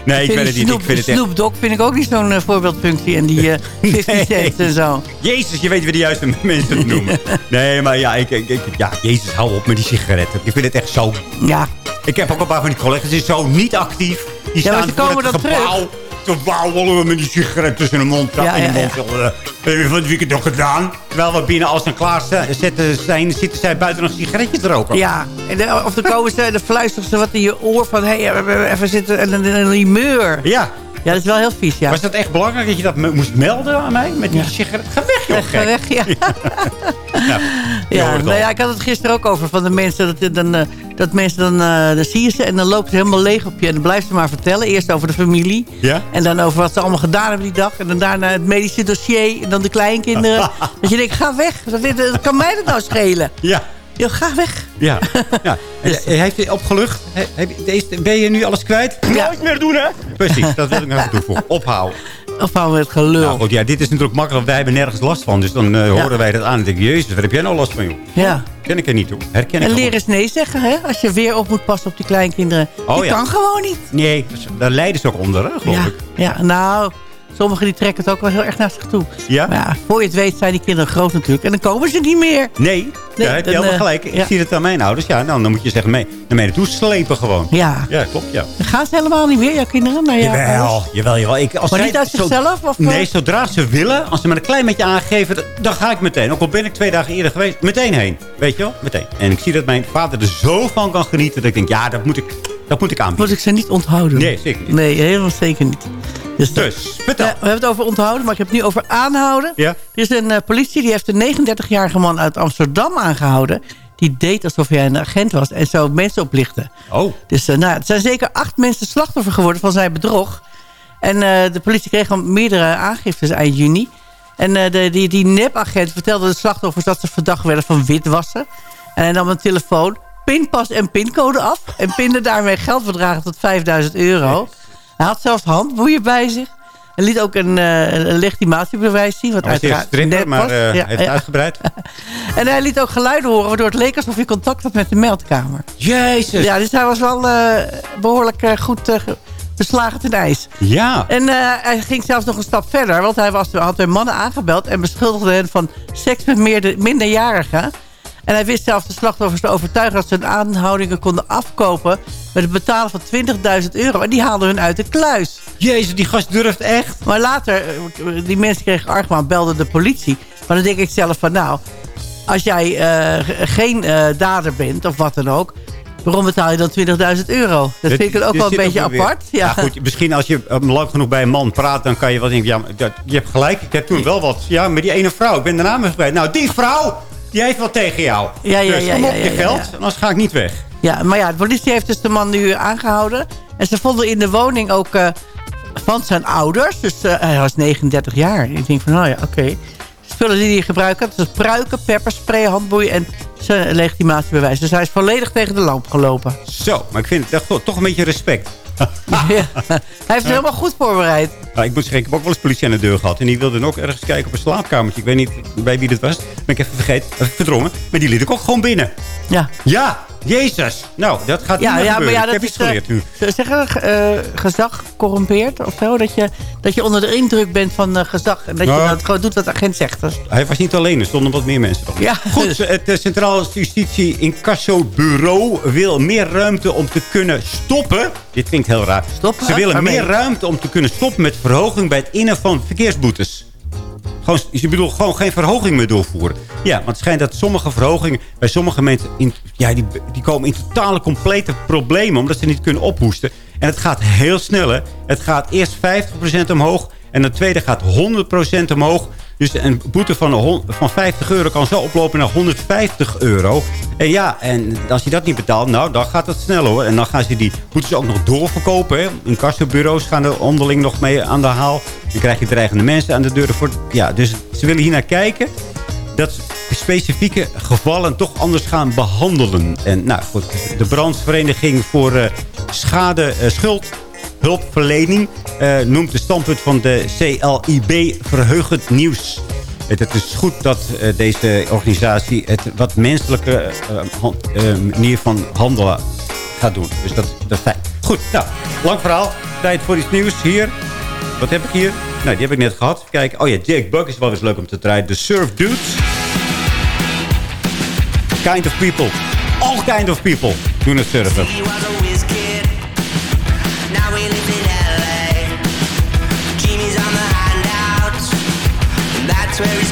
Speaker 6: Nee, ik
Speaker 7: vind
Speaker 6: weet het niet.
Speaker 7: Snoop,
Speaker 6: Ik vind het echt...
Speaker 7: Snoop Dogg vind ik ook niet zo'n eh, voorbeeldfunctie. En die eh 50 cent en zo.
Speaker 6: Jezus, je weet weer de juiste mensen te noemen. Nee, maar ja, ik, ik, ja, Jezus, hou op met die sigaretten. Ik vind het echt zo...
Speaker 7: Ja.
Speaker 6: Ik heb ook een paar van die collega's die zijn zo niet actief. Die
Speaker 7: Ja, maar
Speaker 6: staan
Speaker 7: ze komen
Speaker 6: voor het
Speaker 7: dan
Speaker 6: gebouw. Te wauwelen met die sigaret tussen de mond.
Speaker 7: Ja,
Speaker 6: in de
Speaker 7: ja,
Speaker 6: mond. Ja, Heb je van het weekend nog gedaan? Terwijl we binnen als een klaar zetten zijn, zitten zij buiten nog sigaretje te roken.
Speaker 7: Ja, en de- of dan komen ze dan fluisteren ze wat in je oor van... hé, hey, even zitten en dan een limeur.
Speaker 6: Ja.
Speaker 7: Ja, dat is wel heel vies, ja.
Speaker 6: Was dat echt belangrijk dat je dat moest melden aan mij? Met die sigaret? Ga weg, joh,
Speaker 7: Ga weg, ja.
Speaker 6: Ja,
Speaker 7: Ja, nou ja, ik had het gisteren ook over van de mensen. Dat, dan, eh, dat mensen dan, eh dan zie je ze en dan lopen ze helemaal leeg op je. En dan blijven ze maar vertellen. Eerst over de familie.
Speaker 6: Ja?
Speaker 7: En dan over wat ze allemaal gedaan hebben die dag. En dan daarna het medische dossier. En dan de kleinkinderen. dat je denkt, ga weg. Dat, dat kan mij dat nou schelen?
Speaker 6: Ja.
Speaker 7: Yo, ga weg.
Speaker 6: Ja. ja. En, eh, heeft opgelucht? He- je- deze- ben je nu alles kwijt? Nooit meer doen, hè? Precies, dat wil ik nog even toevoegen. Ophouden.
Speaker 7: Ophouden met gelul.
Speaker 6: Nou goed, ja, dit is natuurlijk makkelijk. Wij hebben nergens last van. Dus dan eh, horen wij dat aan. En denk ik, jezus, waar heb jij nou last van, joh?
Speaker 7: Ja.
Speaker 6: Ken ik er niet toe. Herken ik
Speaker 7: En leer eens nee zeggen, hè? Als je weer op moet passen op die kleinkinderen.
Speaker 6: Oh,
Speaker 7: die
Speaker 6: ja.
Speaker 7: kan gewoon niet.
Speaker 6: Nee, daar lijden ze ook onder, hè, geloof
Speaker 7: Ja,
Speaker 6: ik.
Speaker 7: ja, nou, sommigen die trekken het ook wel heel erg naar zich toe.
Speaker 6: Ja?
Speaker 7: Maar ja, voor je het weet zijn die kinderen groot natuurlijk. En dan komen ze niet meer.
Speaker 6: Nee,
Speaker 7: Nee,
Speaker 6: daar heb je
Speaker 7: dan,
Speaker 6: helemaal
Speaker 7: eh,
Speaker 6: gelijk. Ik
Speaker 7: ja.
Speaker 6: zie het aan mijn ouders. Ja, nou, dan moet je zeggen, mee, naar mij naartoe slepen gewoon.
Speaker 7: Ja.
Speaker 6: Ja, klopt, ja.
Speaker 7: Dan gaan ze helemaal niet meer, jouw kinderen, naar jouw
Speaker 6: Jawel, jawel, jawel. Ik, als
Speaker 7: Maar
Speaker 6: zij
Speaker 7: niet uit zichzelf? Of, eh?
Speaker 6: Nee, zodra ze willen, als ze me een klein beetje aangeven, dan ga ik meteen. Ook al ben ik twee dagen eerder geweest, meteen heen. Weet je wel? Meteen. En ik zie dat mijn vader er zo van kan genieten, dat ik denk, ja, dat moet ik, dat moet ik aanbieden.
Speaker 7: Moet ik ze niet onthouden?
Speaker 6: Nee, zeker niet.
Speaker 7: Nee, helemaal zeker niet. Dus,
Speaker 6: Dus, vertel.
Speaker 7: Ja, we hebben het over onthouden, maar ik heb het nu over aanhouden.
Speaker 6: Ja.
Speaker 7: Er is een eh, politie die heeft een 39-jarige man uit Amsterdam aangehouden. Die deed alsof hij een agent was en zo mensen oplichtte.
Speaker 6: Oh.
Speaker 7: Dus eh, nou, het zijn zeker acht mensen slachtoffer geworden van zijn bedrog. En eh, de politie kreeg al meerdere aangiftes eind juni. En eh, de, die, die nepagent vertelde de slachtoffers dat ze verdacht werden van witwassen. En hij nam een telefoon, pinpas en pincode af. En pinde daarmee geldbedragen tot 5000 euro. Hij had zelfs handboeien bij zich. En liet ook een, eh, een legitimatiebewijs zien. Wat
Speaker 6: Hij
Speaker 7: uiteraard
Speaker 6: stripper,
Speaker 7: nep
Speaker 6: maar eh,
Speaker 7: Ja,
Speaker 6: heeft
Speaker 7: ja.
Speaker 6: uitgebreid.
Speaker 7: En hij liet ook geluiden horen, waardoor het leek alsof hij contact had met de meldkamer.
Speaker 6: Jezus.
Speaker 7: Ja, dus hij was wel eh, behoorlijk eh, goed eh, ge- beslagen ten ijs.
Speaker 6: Ja.
Speaker 7: En eh, hij ging zelfs nog een stap verder, want hij was, had twee mannen aangebeld... en beschuldigde hen van seks met minderjarigen. En hij wist zelfs de slachtoffers te overtuigen... dat ze hun aanhoudingen konden afkopen... met het betalen van 20.000 euro. En die haalden hun uit de kluis.
Speaker 6: Jezus, die gast durft echt.
Speaker 7: Maar later, eh, die mensen kregen argwaan, belden de politie. Maar dan denk ik zelf van, nou... als jij eh, ge- geen eh, dader bent, of wat dan ook... waarom betaal je dan 20.000 euro? Dat vind ik ook wel een beetje apart.
Speaker 6: Ja. goed, misschien als je lang genoeg bij een man praat... dan kan je wel denken, ja, je hebt gelijk. Ik heb toen wel wat. Ja, maar die ene vrouw, ik ben de naam kwijt. Nou, die vrouw, die heeft wat tegen jou.
Speaker 7: Ja, ja,
Speaker 6: dus
Speaker 7: ja,
Speaker 6: kom op je geld, anders ga ik niet weg.
Speaker 7: Ja, maar ja, de politie heeft dus de man nu aangehouden. En ze vonden in de woning ook eh, van zijn ouders. Dus eh, hij was 39 jaar. Ik denk van, nou ja, oké. Spullen die hij gebruikt had. Dus pruiken, pepperspray, handboeien en zijn legitimatiebewijs. Dus hij is volledig tegen de lamp gelopen.
Speaker 6: Zo, maar ik vind het echt toch een beetje respect.
Speaker 7: Ja. Hij heeft het helemaal goed voorbereid.
Speaker 6: Ik moet zeggen, ik heb ook wel eens politie aan de deur gehad. En die wilde ook ergens kijken op een slaapkamertje. Ik weet niet bij wie dat was. Ben ik even vergeten, even verdrongen. Maar die liet ik ook gewoon binnen.
Speaker 7: Ja.
Speaker 6: Ja, Jezus. Nou, dat gaat
Speaker 7: Ja,
Speaker 6: niet
Speaker 7: ja, maar
Speaker 6: gebeuren.
Speaker 7: ja,
Speaker 6: Ik
Speaker 7: dat
Speaker 6: heb
Speaker 7: is,
Speaker 6: iets geleerd nu.
Speaker 7: Ze zeggen eh, gezag corrumpeert of zo. Dat je, dat je onder de indruk bent van eh, gezag. En dat
Speaker 6: Nou.
Speaker 7: je dat gewoon doet wat de agent zegt. Is-
Speaker 6: Hij was niet alleen, er stonden wat meer mensen.
Speaker 7: Ja.
Speaker 6: Goed, het eh, Centraal Justitie Incasso-bureau wil meer ruimte om te kunnen stoppen. Dit klinkt heel raar.
Speaker 7: Stoppen?
Speaker 6: Ze willen
Speaker 7: Waarmee?
Speaker 6: meer ruimte om te kunnen stoppen met verhoging bij het innen van verkeersboetes. Gewoon, je bedoelt gewoon geen verhoging meer doorvoeren. Ja, want het schijnt dat sommige verhogingen bij sommige mensen... In, ja, die, die komen in totale complete problemen... omdat ze niet kunnen ophoesten. En het gaat heel snel, hè. Het gaat eerst 50% omhoog... en de tweede gaat 100% omhoog. Dus een boete van, van 50 euro kan zo oplopen naar 150 euro. En ja, en als je dat niet betaalt, nou, dan gaat het snel hoor. En dan gaan ze die boetes ook nog doorverkopen. Hè. Incassobureaus gaan er onderling nog mee aan de haal. Dan krijg je dreigende mensen aan de deuren. Voor, ja, dus ze willen hier naar kijken dat specifieke gevallen toch anders gaan behandelen. En nou goed, de brandvereniging voor eh, schade, eh, schuldhulpverlening eh, noemt de standpunt van de CLIB verheugend nieuws. Het, is goed dat eh, deze organisatie het wat menselijke eh, manier van handelen gaat doen. Dus dat, dat is fijn. Goed, nou, lang verhaal. Tijd voor iets nieuws hier. Wat heb ik hier? Nou, die heb ik net gehad. Kijk, oh ja, Jake Buck is wel eens leuk om te draaien. De Surf Dudes. Kind of people. All kind of people doen het surfen.
Speaker 3: Where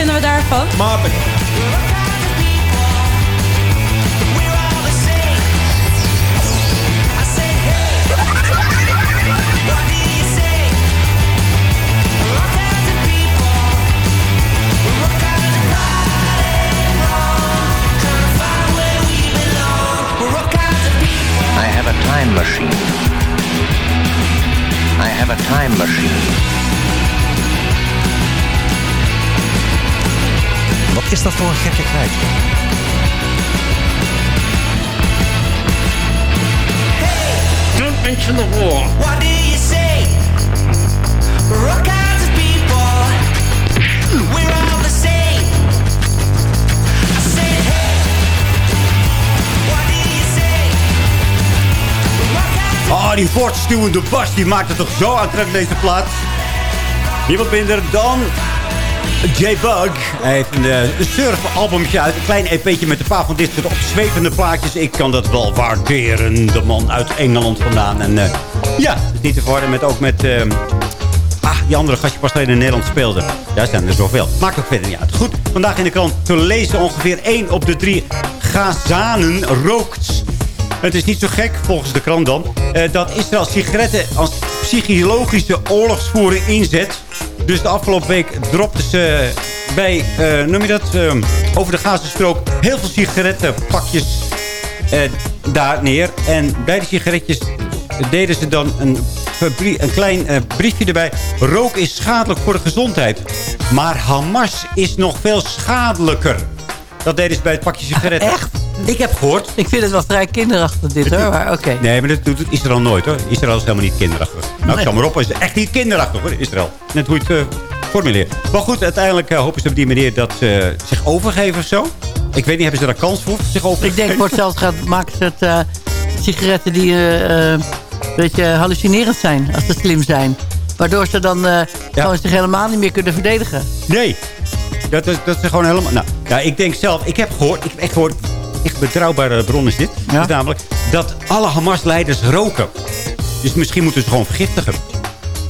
Speaker 9: vinden we daarvan?
Speaker 6: Matig.
Speaker 12: I have a time machine. I have a time machine.
Speaker 13: Is dat voor een gekkigheid?
Speaker 3: Don't mention the war. What do you say? We're all kinds of people. We're all the same. I say, hey. What do you say? We're all kinds of
Speaker 6: Oh, die voortstuwende bas, die maakt het toch zo aantrekkelijk deze plaat. Niemand minder dan J-Bug. Heeft een, eh, een surfalbumtje uit. Een klein EP'tje met een paar van dit soort opzwevende plaatjes. Ik kan dat wel waarderen. De man uit Engeland vandaan. En eh, ja, niet te verwarren met ook met... eh, Ah, die andere gastje pas alleen in Nederland speelde. Daar zijn er zoveel. Maakt ook verder niet uit. Goed, vandaag in de krant te lezen ongeveer 1 op de 3 Gazanen rookt. Het is niet zo gek, volgens de krant dan, eh, dat Israël sigaretten als psychologische oorlogsvoering inzet. Dus de afgelopen week dropten ze bij, eh, noem je dat, eh, over de Gazastrook heel veel sigarettenpakjes eh, daar neer. En bij die sigaretjes deden ze dan een, een klein eh, briefje erbij. Rook is schadelijk voor de gezondheid. Maar Hamas is nog veel schadelijker. Dat deden ze bij het pakje sigaretten. Echt? Ik heb gehoord.
Speaker 7: Ik vind het wel vrij kinderachtig dit hoor, maar oké.
Speaker 6: Nee, maar dat doet Israël nooit hoor. Israël is helemaal niet kinderachtig. Nou, ik
Speaker 7: Nee.
Speaker 6: zal maar op, is echt niet kinderachtig hoor, Israël. Net hoe je het, eh, formuleren. Maar goed, uiteindelijk eh, hopen ze op die manier dat ze zich overgeven of zo. Ik weet niet, hebben ze daar kans voor? Zich overgeven?
Speaker 7: Ik denk voor hetzelfde gaat maken ze het eh, sigaretten die eh, eh, een beetje hallucinerend zijn. Als ze slim zijn. Waardoor ze dan eh, gewoon zich helemaal niet meer kunnen verdedigen.
Speaker 6: Nee. Dat is, dat is gewoon helemaal... Nou, ja, ik denk zelf... Ik heb gehoord... Ik heb echt gehoord... Echt betrouwbare bron is dit. Is namelijk dat alle Hamas-leiders roken. Dus misschien moeten ze gewoon vergiftigen.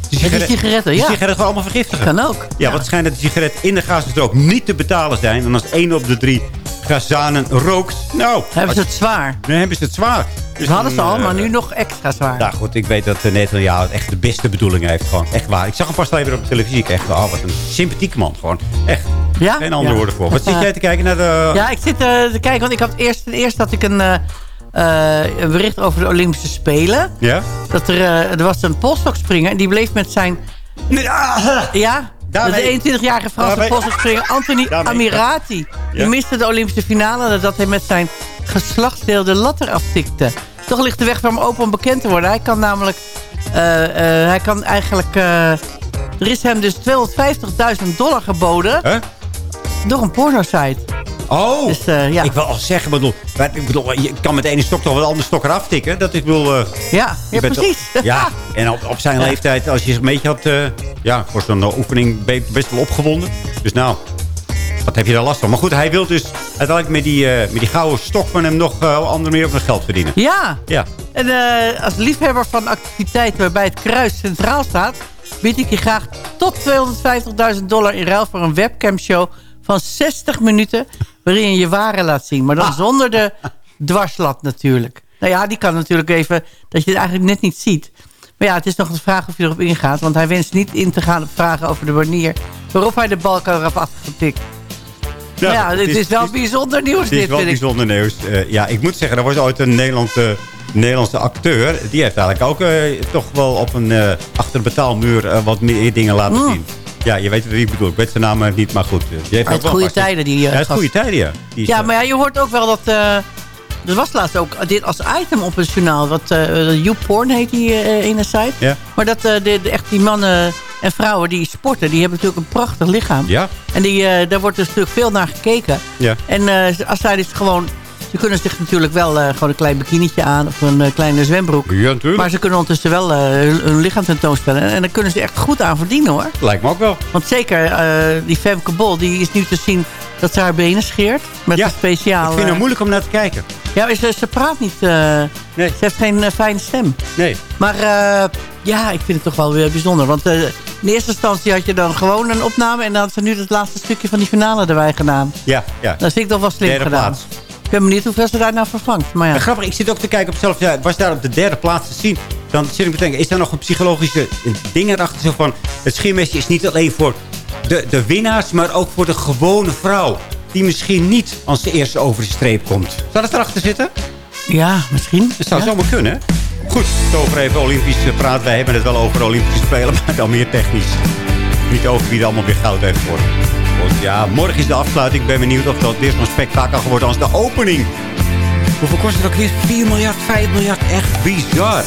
Speaker 6: Die
Speaker 7: Ja, die sigaretten, ja.
Speaker 6: Die sigaretten allemaal vergiftigen.
Speaker 7: Kan ook.
Speaker 6: Ja, want het schijnt dat de sigaret in de Gazastrook niet te betalen zijn. En als één op de drie Gazanen rookt... Nou...
Speaker 7: Hebben ze het zwaar?
Speaker 6: Dan hebben ze het zwaar. Dus
Speaker 7: Dat hadden ze al,
Speaker 6: eh,
Speaker 7: maar nu nog extra zwaar.
Speaker 6: nou goed, ik weet dat uh, Netanyahu echt de beste bedoelingen heeft. Gewoon echt waar. Ik zag hem pas geleden op de televisie. Ik echt, oh, wat een sympathieke man. Gewoon echt.
Speaker 7: Ja?
Speaker 6: Geen andere
Speaker 7: Ja.
Speaker 6: woorden voor. Wat zit jij te kijken naar de...
Speaker 7: Ja, ik zit eh, te kijken, want ik had eerst, eerst had ik een, eh, eh, een bericht over de Olympische Spelen.
Speaker 6: Ja?
Speaker 7: Dat er, eh, er was een polstokspringer en die bleef met zijn... Ja?
Speaker 6: Daarmee-
Speaker 7: de 21-jarige Franse
Speaker 6: Daarmee-
Speaker 7: Anthony
Speaker 6: Daarmee-
Speaker 7: Amirati. Die
Speaker 6: Ja.
Speaker 7: miste de Olympische finale nadat hij met zijn geslachtsdeel de lat eraf tikte. Toch ligt de weg voor hem open om bekend te worden. Hij kan namelijk... eh, eh, hij kan eigenlijk... eh, er is hem dus 250.000 dollar geboden. Door een pornosite.
Speaker 6: Oh,
Speaker 7: Dus, eh, ja.
Speaker 6: ik wil al zeggen, bedoel, ik bedoel, je kan met de ene stok toch wel de andere stok eraf tikken. Dat ik wil... eh,
Speaker 7: Ja, precies.
Speaker 6: ja, en op, op zijn
Speaker 7: Ja.
Speaker 6: leeftijd, als je een beetje had... eh, ja, voor zo'n oefening best wel opgewonden. Dus nou, wat heb je daar last van? Maar goed, hij wil dus uiteindelijk met die, met die gouden stok van hem nog uh, andere meer op nog geld verdienen.
Speaker 7: Ja.
Speaker 6: Ja.
Speaker 7: En als liefhebber van activiteiten waarbij het kruis centraal staat... bied ik je graag tot 250.000 dollar in ruil voor een webcamshow van 60 minuten... waarin je waren laat zien. Maar dan
Speaker 6: Ah.
Speaker 7: zonder de dwarslat natuurlijk. Nou ja, die kan natuurlijk even... dat je het eigenlijk net niet ziet. Maar ja, het is nog de vraag of je erop ingaat. Want hij wenst niet in te gaan op vragen over de manier... waarop hij de bal kan eraf afgetikt. Nou ja, dit is, wel bijzonder nieuws
Speaker 6: Het is
Speaker 7: dit,
Speaker 6: wel
Speaker 7: ik.
Speaker 6: bijzonder nieuws. Eh, ja, ik moet zeggen, er was ooit een Nederlandse, Nederlandse acteur. Die heeft eigenlijk ook eh, toch wel op een eh achter een betaalmuur eh, wat meer dingen laten
Speaker 7: Mm.
Speaker 6: zien. Ja, je weet wie ik bedoel. Ik weet zijn naam eh, niet, maar goed. eh, Die heeft wel
Speaker 7: goede tijden, die, eh,
Speaker 6: Ja,
Speaker 7: gast.
Speaker 6: goede tijden, ja.
Speaker 7: Ja,
Speaker 6: eh,
Speaker 7: maar ja, je hoort ook wel dat... eh, er was laatst ook dit als item op het journaal. Wat uh, YouPorn heet die eh ene site.
Speaker 6: Ja.
Speaker 7: Maar dat eh, de, de- echt die mannen en vrouwen die sporten... die hebben natuurlijk een prachtig lichaam.
Speaker 6: Ja.
Speaker 7: En die, eh, daar wordt dus natuurlijk veel naar gekeken.
Speaker 6: Ja.
Speaker 7: En eh, als zij dus gewoon... Ze kunnen zich natuurlijk wel eh, gewoon een klein bikinietje aan... of een eh, kleine zwembroek.
Speaker 6: Ja, natuurlijk.
Speaker 7: Maar ze kunnen ondertussen wel eh, hun, lichaam tentoonstellen. En daar kunnen ze echt goed aan verdienen, hoor.
Speaker 6: Lijkt me ook wel.
Speaker 7: Want zeker, die Femke Bol, die is nu te zien dat ze haar benen scheert. Met
Speaker 6: Ja,
Speaker 7: een speciaal...
Speaker 6: Ik vind het moeilijk om naar te kijken.
Speaker 7: ja, ze, ze praat niet. eh, Ze heeft geen fijne stem.
Speaker 6: Nee.
Speaker 7: Maar ja, ik vind het toch wel weer bijzonder. Want in eerste instantie had je dan gewoon een opname... en dan had ze nu het laatste stukje van die finale erbij gedaan.
Speaker 6: Ja, ja.
Speaker 7: Dat vind ik toch wel slim
Speaker 6: Derde
Speaker 7: gedaan.
Speaker 6: plaats.
Speaker 7: Ik ben benieuwd hoeveel ze daar nou vervangt. Maar ja.
Speaker 6: Grappig, ik zit ook te kijken op zelf. Ja, was daar op de derde plaats te zien. Dan zit ik te denken, is daar nog een psychologische ding erachter? Zo van, het schiermesje is niet alleen voor de, de winnaars, maar ook voor de gewone vrouw. Die misschien niet als de eerste over de streep komt. Zou dat erachter zitten?
Speaker 7: Ja, misschien.
Speaker 6: Dat zou
Speaker 7: Ja.
Speaker 6: zomaar kunnen? Goed, over even Olympisch eh, praten. Wij hebben het wel over Olympische Spelen, maar dan meer technisch. Niet over wie er allemaal weer goud heeft gewonnen. Want ja, morgen is de afsluiting. Ik ben benieuwd of dat weer zo'n spektakel wordt als de opening. Hoeveel kost het ook weer? 4 miljard, 5 miljard. Echt bizar.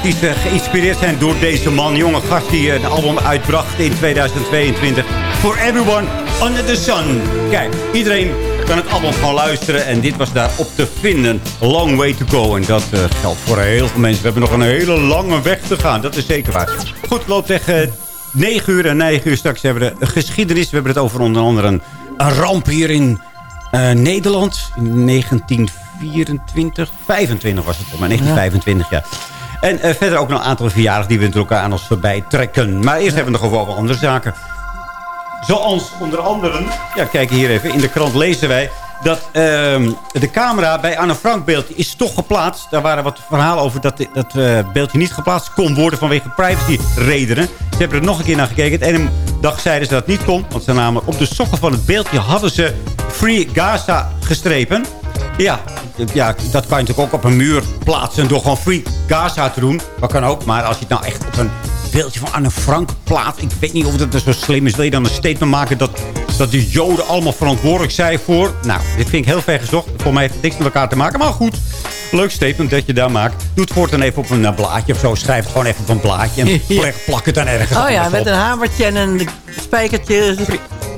Speaker 6: Veel artiesten geïnspireerd zijn door deze man. Jonge gast die een album uitbracht in 2022. For Everyone Under the Sun. Kijk, iedereen kan het album gewoon luisteren. En dit was daar op te vinden. Long way to go. En dat eh, geldt voor heel veel mensen. We hebben nog een hele lange weg te gaan. Dat is zeker waar. Goed, loopt tegen 9 uur en 9 uur straks hebben we de geschiedenis. We hebben het over onder andere een, een ramp hier in eh, Nederland. In 1924, 25 was het mij. 1925, ja. En eh, verder ook nog een aantal verjaardagen die we natuurlijk aan ons voorbij trekken. Maar eerst hebben we nog over andere zaken. Zoals onder andere, ja kijk hier even, in de krant lezen wij... dat ehm, de camera bij Anne Frank beeldje is toch geplaatst. Daar waren wat verhalen over dat dat eh, beeldje niet geplaatst kon worden vanwege privacy-redenen. Ze hebben er nog een keer naar gekeken. En een dag zeiden ze dat het niet kon. Want ze namelijk op de sokken van het beeldje hadden ze Free Gaza gestrepen. Ja, ja, dat kan je natuurlijk ook op een muur plaatsen door gewoon Free Gaza te doen. Dat kan ook, maar als je het nou echt op een beeldje van Anne Frank plaatst... ik weet niet of dat zo slim is. Wil je dan een statement maken dat, dat de Joden allemaal verantwoordelijk zijn voor... Nou, dit vind ik heel ver gezocht. Voor mij heeft het niks met elkaar te maken, maar goed. Leuk statement dat je daar maakt. Doe het voortaan even op een eh, blaadje of zo. Schrijf het gewoon even op een blaadje en plak, plak het dan ergens
Speaker 7: Oh ja, met
Speaker 6: op.
Speaker 7: een hamertje en een spijkertje.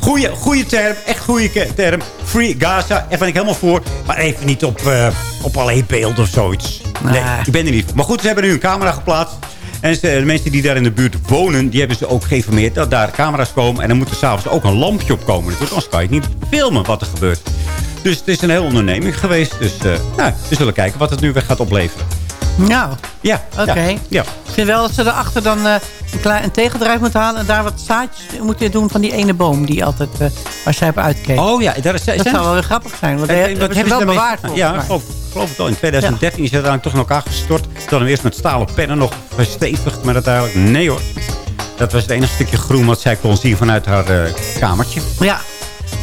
Speaker 6: Goeie, goeie term, echt goede term. Free Gaza, daar ben ik helemaal voor. Maar even niet op, eh op alleen beeld of zoiets. Nee, ik ben er niet voor. Maar goed, ze hebben nu een camera geplaatst. En de mensen die daar in de buurt wonen, die hebben ze ook geïnformeerd dat daar camera's komen. En dan moet er s'avonds ook een lampje op komen. natuurlijk, Anders kan je niet filmen wat er gebeurt. Dus het is een hele onderneming geweest. Dus eh, nou, we zullen kijken wat het nu weer gaat opleveren.
Speaker 7: Nou,
Speaker 6: Ja,
Speaker 7: oké.
Speaker 6: ja, ja.
Speaker 7: Ik vind wel dat ze erachter dan eh, een, klein, een tegeldrijf moeten halen... en daar wat zaadjes moeten doen van die ene boom... die altijd, eh, waar zij op uitkeek.
Speaker 6: Oh ja, daar is,
Speaker 7: dat zou wel weer grappig zijn. Want dat hebben ze wel
Speaker 6: daarmee-
Speaker 7: bewaard
Speaker 6: Ja, ik geloof, het wel. In 2013 is het uiteindelijk toch in elkaar gestort. Ze hadden hem eerst met stalen pennen nog verstevigd. Maar uiteindelijk, nee hoor. Dat was het enige stukje groen wat zij kon zien vanuit haar eh, kamertje.
Speaker 7: Ja.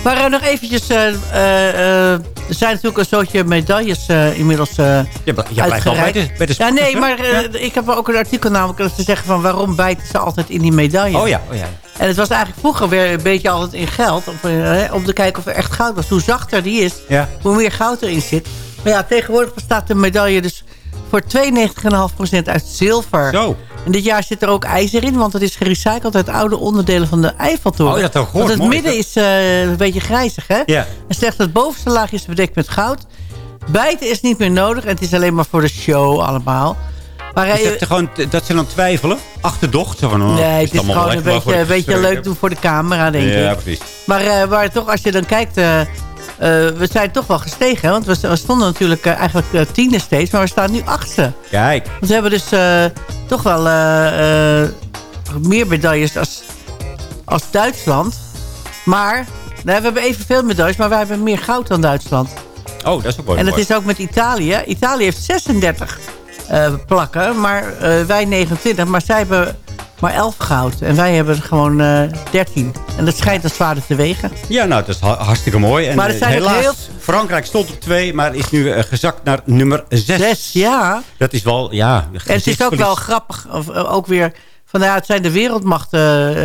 Speaker 7: Maar nog eventjes... er zijn natuurlijk een soortje medailles eh, inmiddels
Speaker 6: Ja, jij blijft al bij de, bij de
Speaker 7: Ja, nee, maar eh, ik heb ook een artikel namelijk dat ze zeggen van... waarom bijten ze altijd in die medaille?
Speaker 6: Oh ja, oh ja.
Speaker 7: En het was eigenlijk vroeger weer een beetje altijd in geld... om, eh, om te kijken of er echt goud was. Hoe zachter die is,
Speaker 6: Ja.
Speaker 7: hoe meer goud erin zit. Maar ja, tegenwoordig bestaat de medaille dus voor 92,5% uit zilver.
Speaker 6: Zo.
Speaker 7: En dit jaar zit er ook ijzer in, want het is gerecycled uit oude onderdelen van de Eiffeltoren.
Speaker 6: Oh, dat.
Speaker 7: Want het
Speaker 6: Mooi.
Speaker 7: midden is eh, een beetje grijzig, hè?
Speaker 6: Ja.
Speaker 7: En slechts het bovenste laagje is bedekt met goud. Bijten is niet meer nodig en het is alleen maar voor de show allemaal. Maar
Speaker 6: Is
Speaker 7: hij,
Speaker 6: dat, gewoon, dat ze dan twijfelen? Achterdocht? Zo van, oh,
Speaker 7: nee, het is gewoon een beetje, een beetje leuk doen voor de camera, denk
Speaker 6: Ja,
Speaker 7: ik.
Speaker 6: precies.
Speaker 7: Maar, eh, maar toch, als je dan kijkt... eh, we zijn toch wel gestegen, hè? want we, we stonden natuurlijk eh, eigenlijk eh, tiende steeds... maar we staan nu achtste.
Speaker 6: Kijk.
Speaker 7: Want we hebben dus eh, toch wel eh, eh, meer medailles als, als Duitsland. Maar nou, we hebben evenveel medailles, maar wij hebben meer goud dan Duitsland.
Speaker 6: Oh, dat is ook wel
Speaker 7: en dat
Speaker 6: mooi.
Speaker 7: is ook met Italië. Italië heeft 36 eh, plakken, maar eh, wij 29. Maar zij hebben maar 11 goud. En wij hebben gewoon eh 13. En dat schijnt als zwaarder te wegen.
Speaker 6: Ja, nou, dat is ha- hartstikke mooi. En,
Speaker 7: Maar er
Speaker 6: eh, helaas,
Speaker 7: heel-
Speaker 6: Frankrijk stond op twee, maar is nu eh, gezakt naar nummer zes.
Speaker 7: Zes, ja.
Speaker 6: Dat is wel, ja...
Speaker 7: En het is ook wel grappig, of, ook weer... Van, ja, het zijn de wereldmachten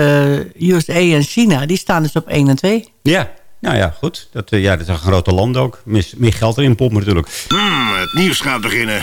Speaker 7: eh, USA en China. Die staan dus op 1 en 2.
Speaker 6: Ja, nou ja, goed. Dat, ja, dat is een grote land ook. Meer, meer geld erin pompen natuurlijk.
Speaker 4: Hmm, het nieuws gaat beginnen.